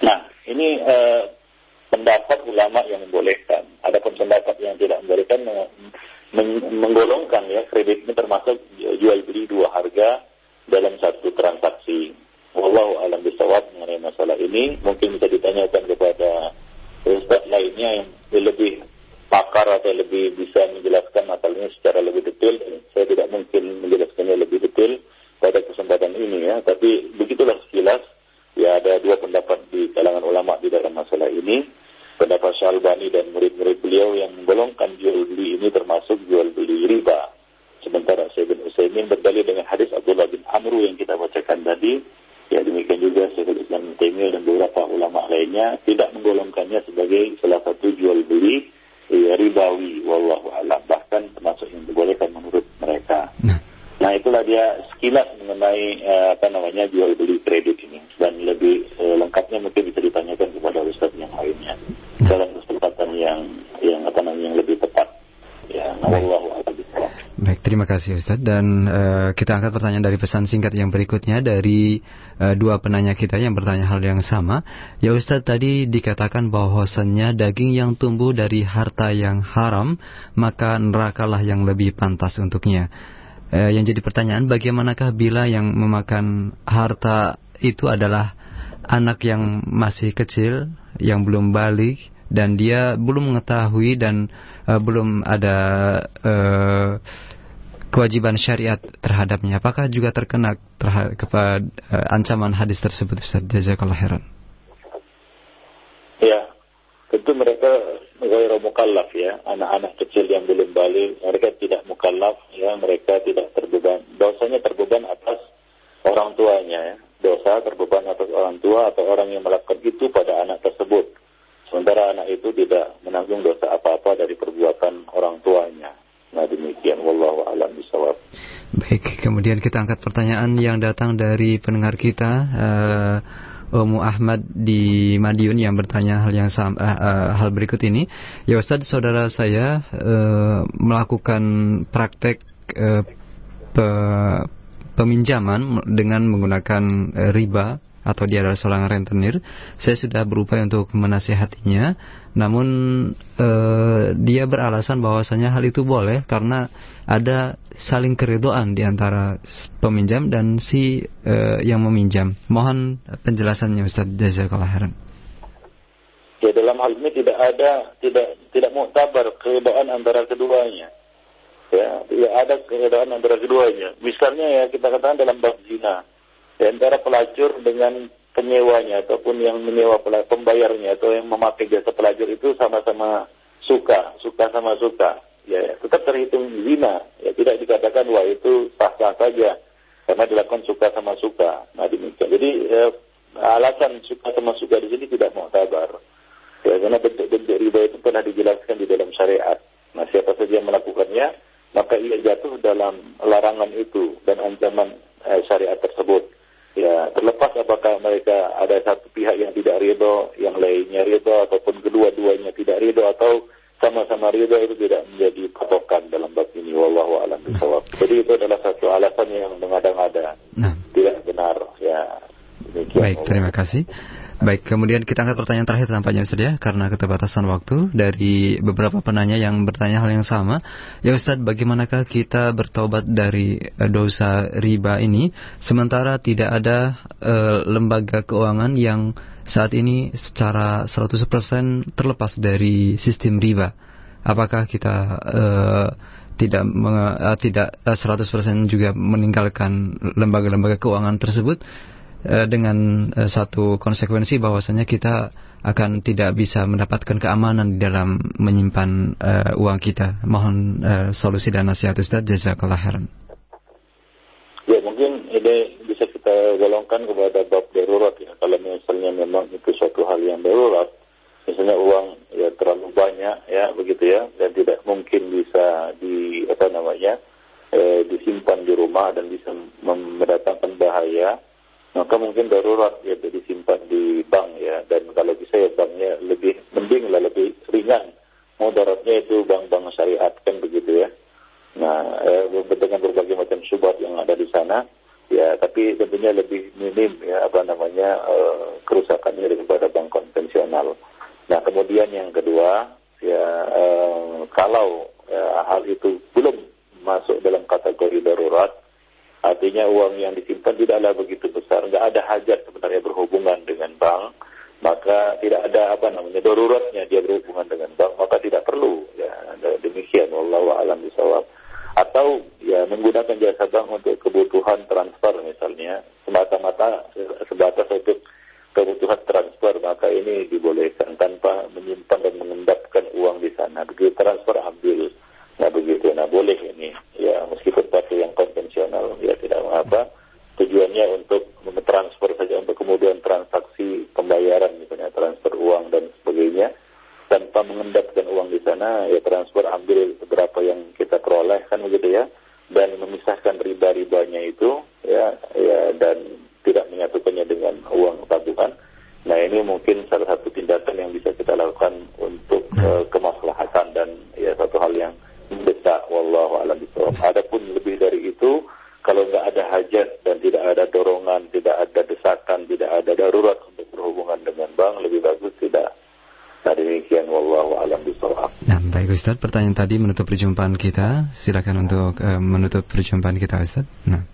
Nah, ini eh, pendapat ulama yang membolehkan. Adapun pendapat yang tidak membolehkan menggolongkan ya kredit ini termasuk jual beli dua harga dalam satu transaksi. Wallahu alam bisawab mengenai masalah ini mungkin bisa ditanyakan kepada Ustaz lainnya yang lebih pakar atau lebih bisa menjelaskan masalahnya secara lebih detail. Saya tidak mungkin menjelaskannya lebih detail pada kesempatan ini ya. Tapi begitulah sekilas. Ya ada dua pendapat di kalangan ulama di dalam masalah ini. Pendapat Syalbani dan murid-murid beliau yang menggolongkan jual beli ini termasuk jual beli riba. Sementara Syekh bin Utsaimin berdalil dengan hadis Abdullah bin Amru yang kita bacakan tadi Ya demikian juga Syekhul Taimiyah dan beberapa ulama lainnya tidak menggolongkannya sebagai salah satu jual beli ya, ribawi wallahu alam bahkan termasuk yang dibolehkan menurut mereka. Nah. nah itulah dia sekilas mengenai uh, apa namanya jual beli kredit ini dan lebih uh, lengkapnya mungkin bisa ditanyakan kepada Ustaz yang lainnya nah. dalam kesempatan yang yang apa namanya yang lebih. Ya, wallahu alam. Baik, terima kasih Ustaz dan uh, kita angkat pertanyaan dari pesan singkat yang berikutnya dari uh, dua penanya kita yang bertanya hal yang sama. Ya Ustaz tadi dikatakan bahwasannya daging yang tumbuh dari harta yang haram maka nerakalah yang lebih pantas untuknya. Uh, yang jadi pertanyaan bagaimanakah bila yang memakan harta itu adalah anak yang masih kecil yang belum balik dan dia belum mengetahui dan uh, belum ada uh, kewajiban syariat terhadapnya. Apakah juga terkena terhadap kepada uh, ancaman hadis tersebut Ustaz? Jazakallah khairan. Ya, tentu mereka ghairu mukallaf ya, anak-anak kecil yang belum balik, mereka tidak mukallaf ya, mereka tidak terbeban. Dosanya terbeban atas orang tuanya ya. Dosa terbeban atas orang tua atau orang yang melakukan itu pada anak tersebut. Sementara anak itu tidak menanggung dosa apa-apa dari perbuatan orang tuanya. Nah demikian, wallahu alam bisawab. Baik, kemudian kita angkat pertanyaan yang datang dari pendengar kita. Uh, Umu Ahmad di Madiun yang bertanya hal yang sama, uh, uh, hal berikut ini. Ya Ustaz, saudara saya uh, melakukan praktek uh, pe, peminjaman dengan menggunakan uh, riba atau dia adalah seorang rentenir, saya sudah berupaya untuk menasihatinya, namun uh, dia beralasan bahwasanya hal itu boleh karena ada saling keridoan di antara peminjam dan si uh, yang meminjam. Mohon penjelasannya Ustaz Jazakallah khairan. Ya dalam hal ini tidak ada tidak tidak muktabar keridaan antara keduanya. Ya tidak ada keadaan antara keduanya. Misalnya ya kita katakan dalam bab zina di antara pelacur dengan penyewanya ataupun yang menyewa pembayarnya atau yang memakai jasa pelacur itu sama-sama suka suka sama suka. Ya tetap terhitung zina. Ya tidak dikatakan wah itu sah-sah saja karena dilakukan suka sama suka. Nah demikian. Jadi ya, alasan suka sama suka di sini tidak mau tabar ya karena bentuk-bentuk riba itu pernah dijelaskan di dalam syariat. Nah siapa saja yang melakukannya maka ia jatuh dalam larangan itu dan ancaman eh, syariat tersebut. Ya, terlepas apakah mereka ada satu pihak yang tidak ridho, yang lainnya ridho, ataupun kedua-duanya tidak ridho, atau sama-sama ridho itu tidak menjadi patokan dalam bab ini. Wallahu a'lam bishawab. Jadi itu adalah satu alasan yang mengada-ngada, nah. tidak benar. Ya, demikian. Baik, terima kasih. Baik, kemudian kita angkat pertanyaan terakhir tampaknya Ustaz ya, karena keterbatasan waktu dari beberapa penanya yang bertanya hal yang sama. Ya Ustaz, bagaimanakah kita bertobat dari uh, dosa riba ini sementara tidak ada uh, lembaga keuangan yang saat ini secara 100% terlepas dari sistem riba? Apakah kita uh, tidak tidak uh, 100% juga meninggalkan lembaga-lembaga keuangan tersebut? Eh, dengan uh, satu konsekuensi bahwasanya kita akan tidak bisa mendapatkan keamanan di dalam menyimpan uh, uang kita. Mohon uh, solusi dan nasihat Ustaz. Jazakallah khairan. Ya mungkin ini bisa kita golongkan kepada bab darurat ya. Kalau misalnya memang itu suatu hal yang darurat, misalnya uang ya terlalu banyak ya begitu ya dan tidak mungkin bisa di apa namanya eh, disimpan di rumah dan bisa mendatangkan bahaya maka mungkin darurat ya disimpan di bank ya. Dan kalau bisa ya banknya lebih mending lah lebih ringan. Mudaratnya itu bank-bank syariat kan begitu ya. Nah eh, dengan berbagai macam syubhat yang ada di sana ya tapi tentunya lebih minim ya apa namanya eh, kerusakannya daripada bank konvensional. Nah kemudian yang kedua ya eh, kalau ya, hal itu belum masuk dalam kategori darurat Artinya uang yang disimpan tidaklah begitu besar, nggak ada hajat sebenarnya berhubungan dengan bank, maka tidak ada apa namanya daruratnya dia berhubungan dengan bank, maka tidak perlu. Ya demikian, wallahu alam bisawab. Atau ya menggunakan jasa bank untuk kebutuhan transfer misalnya, semata-mata sebatas untuk kebutuhan transfer, maka ini dibolehkan tanpa menyimpan dan mengendapkan uang di sana. Begitu transfer ambil Ustaz, pertanyaan tadi menutup perjumpaan kita. Silakan untuk uh, menutup perjumpaan kita Ustaz. Nah.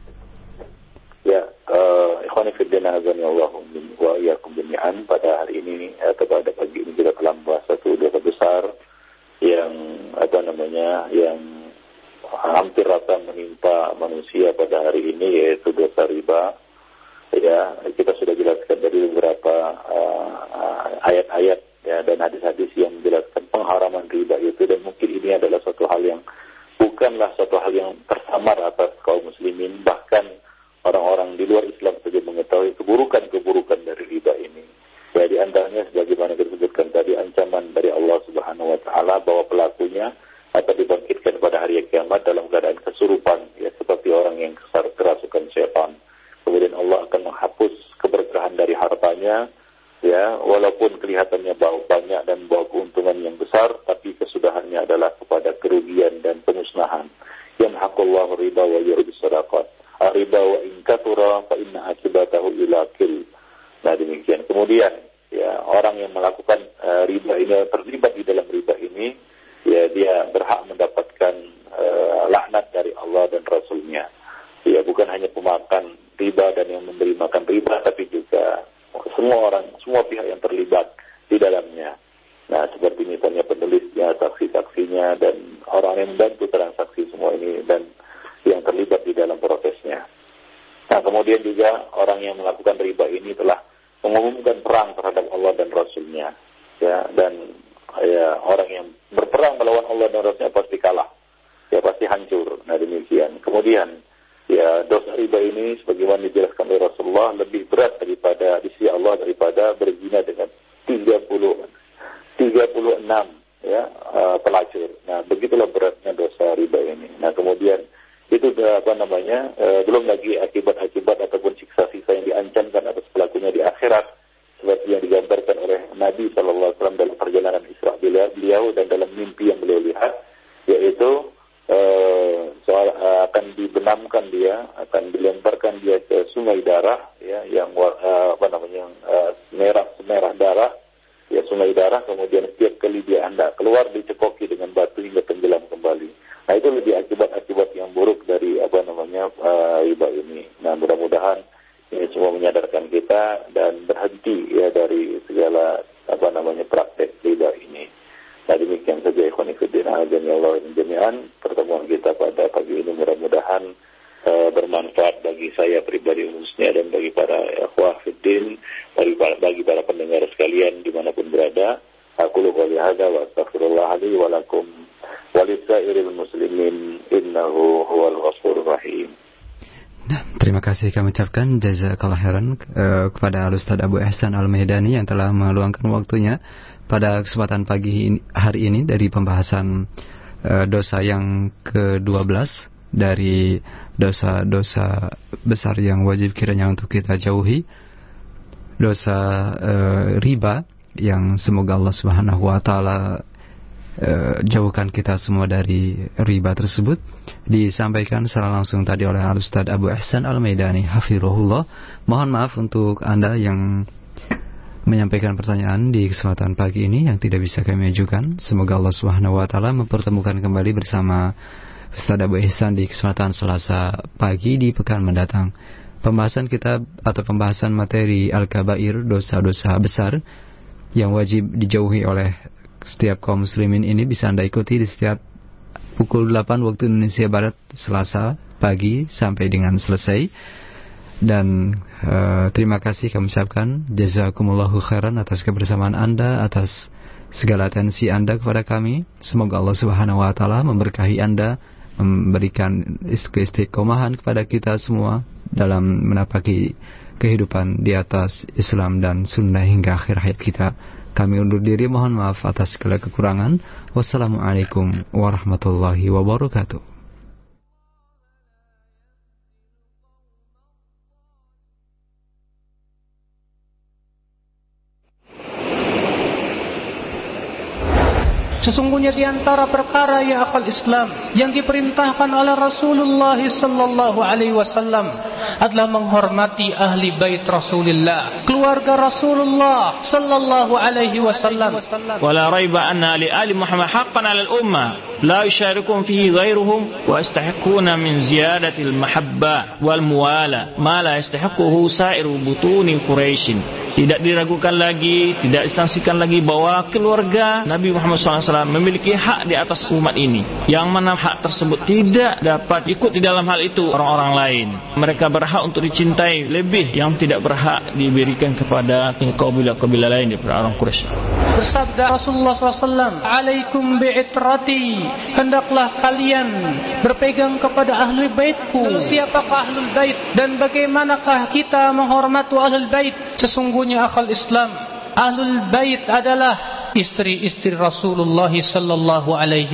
Semua pihak yang terlibat di dalamnya. Nah, seperti misalnya penulisnya, saksi-saksinya, dan orang yang membantu transaksi semua ini, dan yang terlibat di dalam prosesnya. Nah, kemudian juga orang yang melakukan riba ini telah mengumumkan perang terhadap Allah dan Rasulnya. Ya, dan ya, orang yang berperang melawan Allah dan Rasulnya pasti kalah. Ya, pasti hancur. Nah, demikian. Kemudian, ya dosa riba ini sebagaimana dijelaskan oleh Rasulullah lebih berat daripada di sisi Allah daripada berzina dengan 30 36 ya uh, pelacur. Nah, begitulah beratnya dosa riba ini. Nah, kemudian itu apa namanya uh, belum lagi akibat-akibat ataupun siksa-siksa yang diancamkan atas pelakunya di akhirat seperti yang digambarkan oleh Nabi Shallallahu Alaihi Wasallam dalam perjalanan Isra beliau dan dalam mimpi yang beliau lihat yaitu uh, soal uh, akan dibenamkan dia akan dilemparkan dia ke sungai darah ya yang uh, apa namanya yang uh, merah merah darah ya sungai darah kemudian setiap kali dia hendak keluar dicekoki dengan batu hingga tenggelam kembali Nah itu lebih akibat-akibat yang buruk dari apa namanya uh, riba ini. Nah mudah-mudahan ini semua menyadarkan kita dan berhenti ya dari segala apa namanya praktek riba ini. Nah demikian saja ikhwan dan ya jami'an pertemuan kita pada pagi ini mudah-mudahan uh, bermanfaat bagi saya pribadi khususnya dan bagi para ikhwah fiddin, bagi para, bagi para pendengar sekalian di mana pun berada. Aku lupa lihat wa astagfirullah wa lakum walisairil muslimin innahu huwal ghafurur rahim. Nah, terima kasih kami ucapkan jazakallah khairan uh, kepada Al Ustaz Abu Ihsan Al Maidani yang telah meluangkan waktunya pada kesempatan pagi hari ini dari pembahasan uh, dosa yang ke-12 dari dosa-dosa besar yang wajib kiranya untuk kita jauhi dosa uh, riba yang semoga Allah Subhanahu wa taala uh, jauhkan kita semua dari riba tersebut disampaikan secara langsung tadi oleh Al Ustaz Abu Ihsan Al Maidani hafirullah. Mohon maaf untuk Anda yang menyampaikan pertanyaan di kesempatan pagi ini yang tidak bisa kami ajukan. Semoga Allah Subhanahu wa taala mempertemukan kembali bersama Ustaz Abu Ihsan di kesempatan Selasa pagi di pekan mendatang. Pembahasan kita atau pembahasan materi Al-Kabair, dosa-dosa besar yang wajib dijauhi oleh setiap kaum muslimin ini bisa Anda ikuti di setiap pukul 8 waktu Indonesia Barat Selasa pagi sampai dengan selesai. Dan uh, terima kasih kami ucapkan jazakumullahu khairan atas kebersamaan Anda, atas segala atensi Anda kepada kami. Semoga Allah Subhanahu wa taala memberkahi Anda, memberikan istiqomahan kepada kita semua dalam menapaki kehidupan di atas Islam dan sunnah hingga akhir hayat kita. Kami undur diri mohon maaf atas segala kekurangan. Wassalamualaikum warahmatullahi wabarakatuh. Sesungguhnya di antara perkara ya akal Islam yang diperintahkan oleh Rasulullah sallallahu alaihi wasallam adalah menghormati ahli bait Rasulullah, keluarga Rasulullah sallallahu alaihi wasallam. Wala raiba anna li ali Muhammad haqqan 'ala al-ummah fihi ghairuhum wa yastahiquna min ziyadati al-mahabba wal muwala ma la yastahiquhu sa'iru butuni Quraisy. Tidak diragukan lagi, tidak disangsikan lagi bahwa keluarga Nabi Muhammad SAW memiliki hak di atas umat ini. Yang mana hak tersebut tidak dapat ikut di dalam hal itu orang-orang lain. Mereka berhak untuk dicintai lebih yang tidak berhak diberikan kepada kabilah-kabilah lain daripada orang Quraisy. Bersabda Rasulullah SAW, Alaikum bi'itrati, hendaklah kalian berpegang kepada ahli baitku. Siapakah ahli bait dan bagaimanakah kita menghormati ahli bait? Sesungguhnya akal Islam Ahlul Bait adalah istri-istri Rasulullah sallallahu alaihi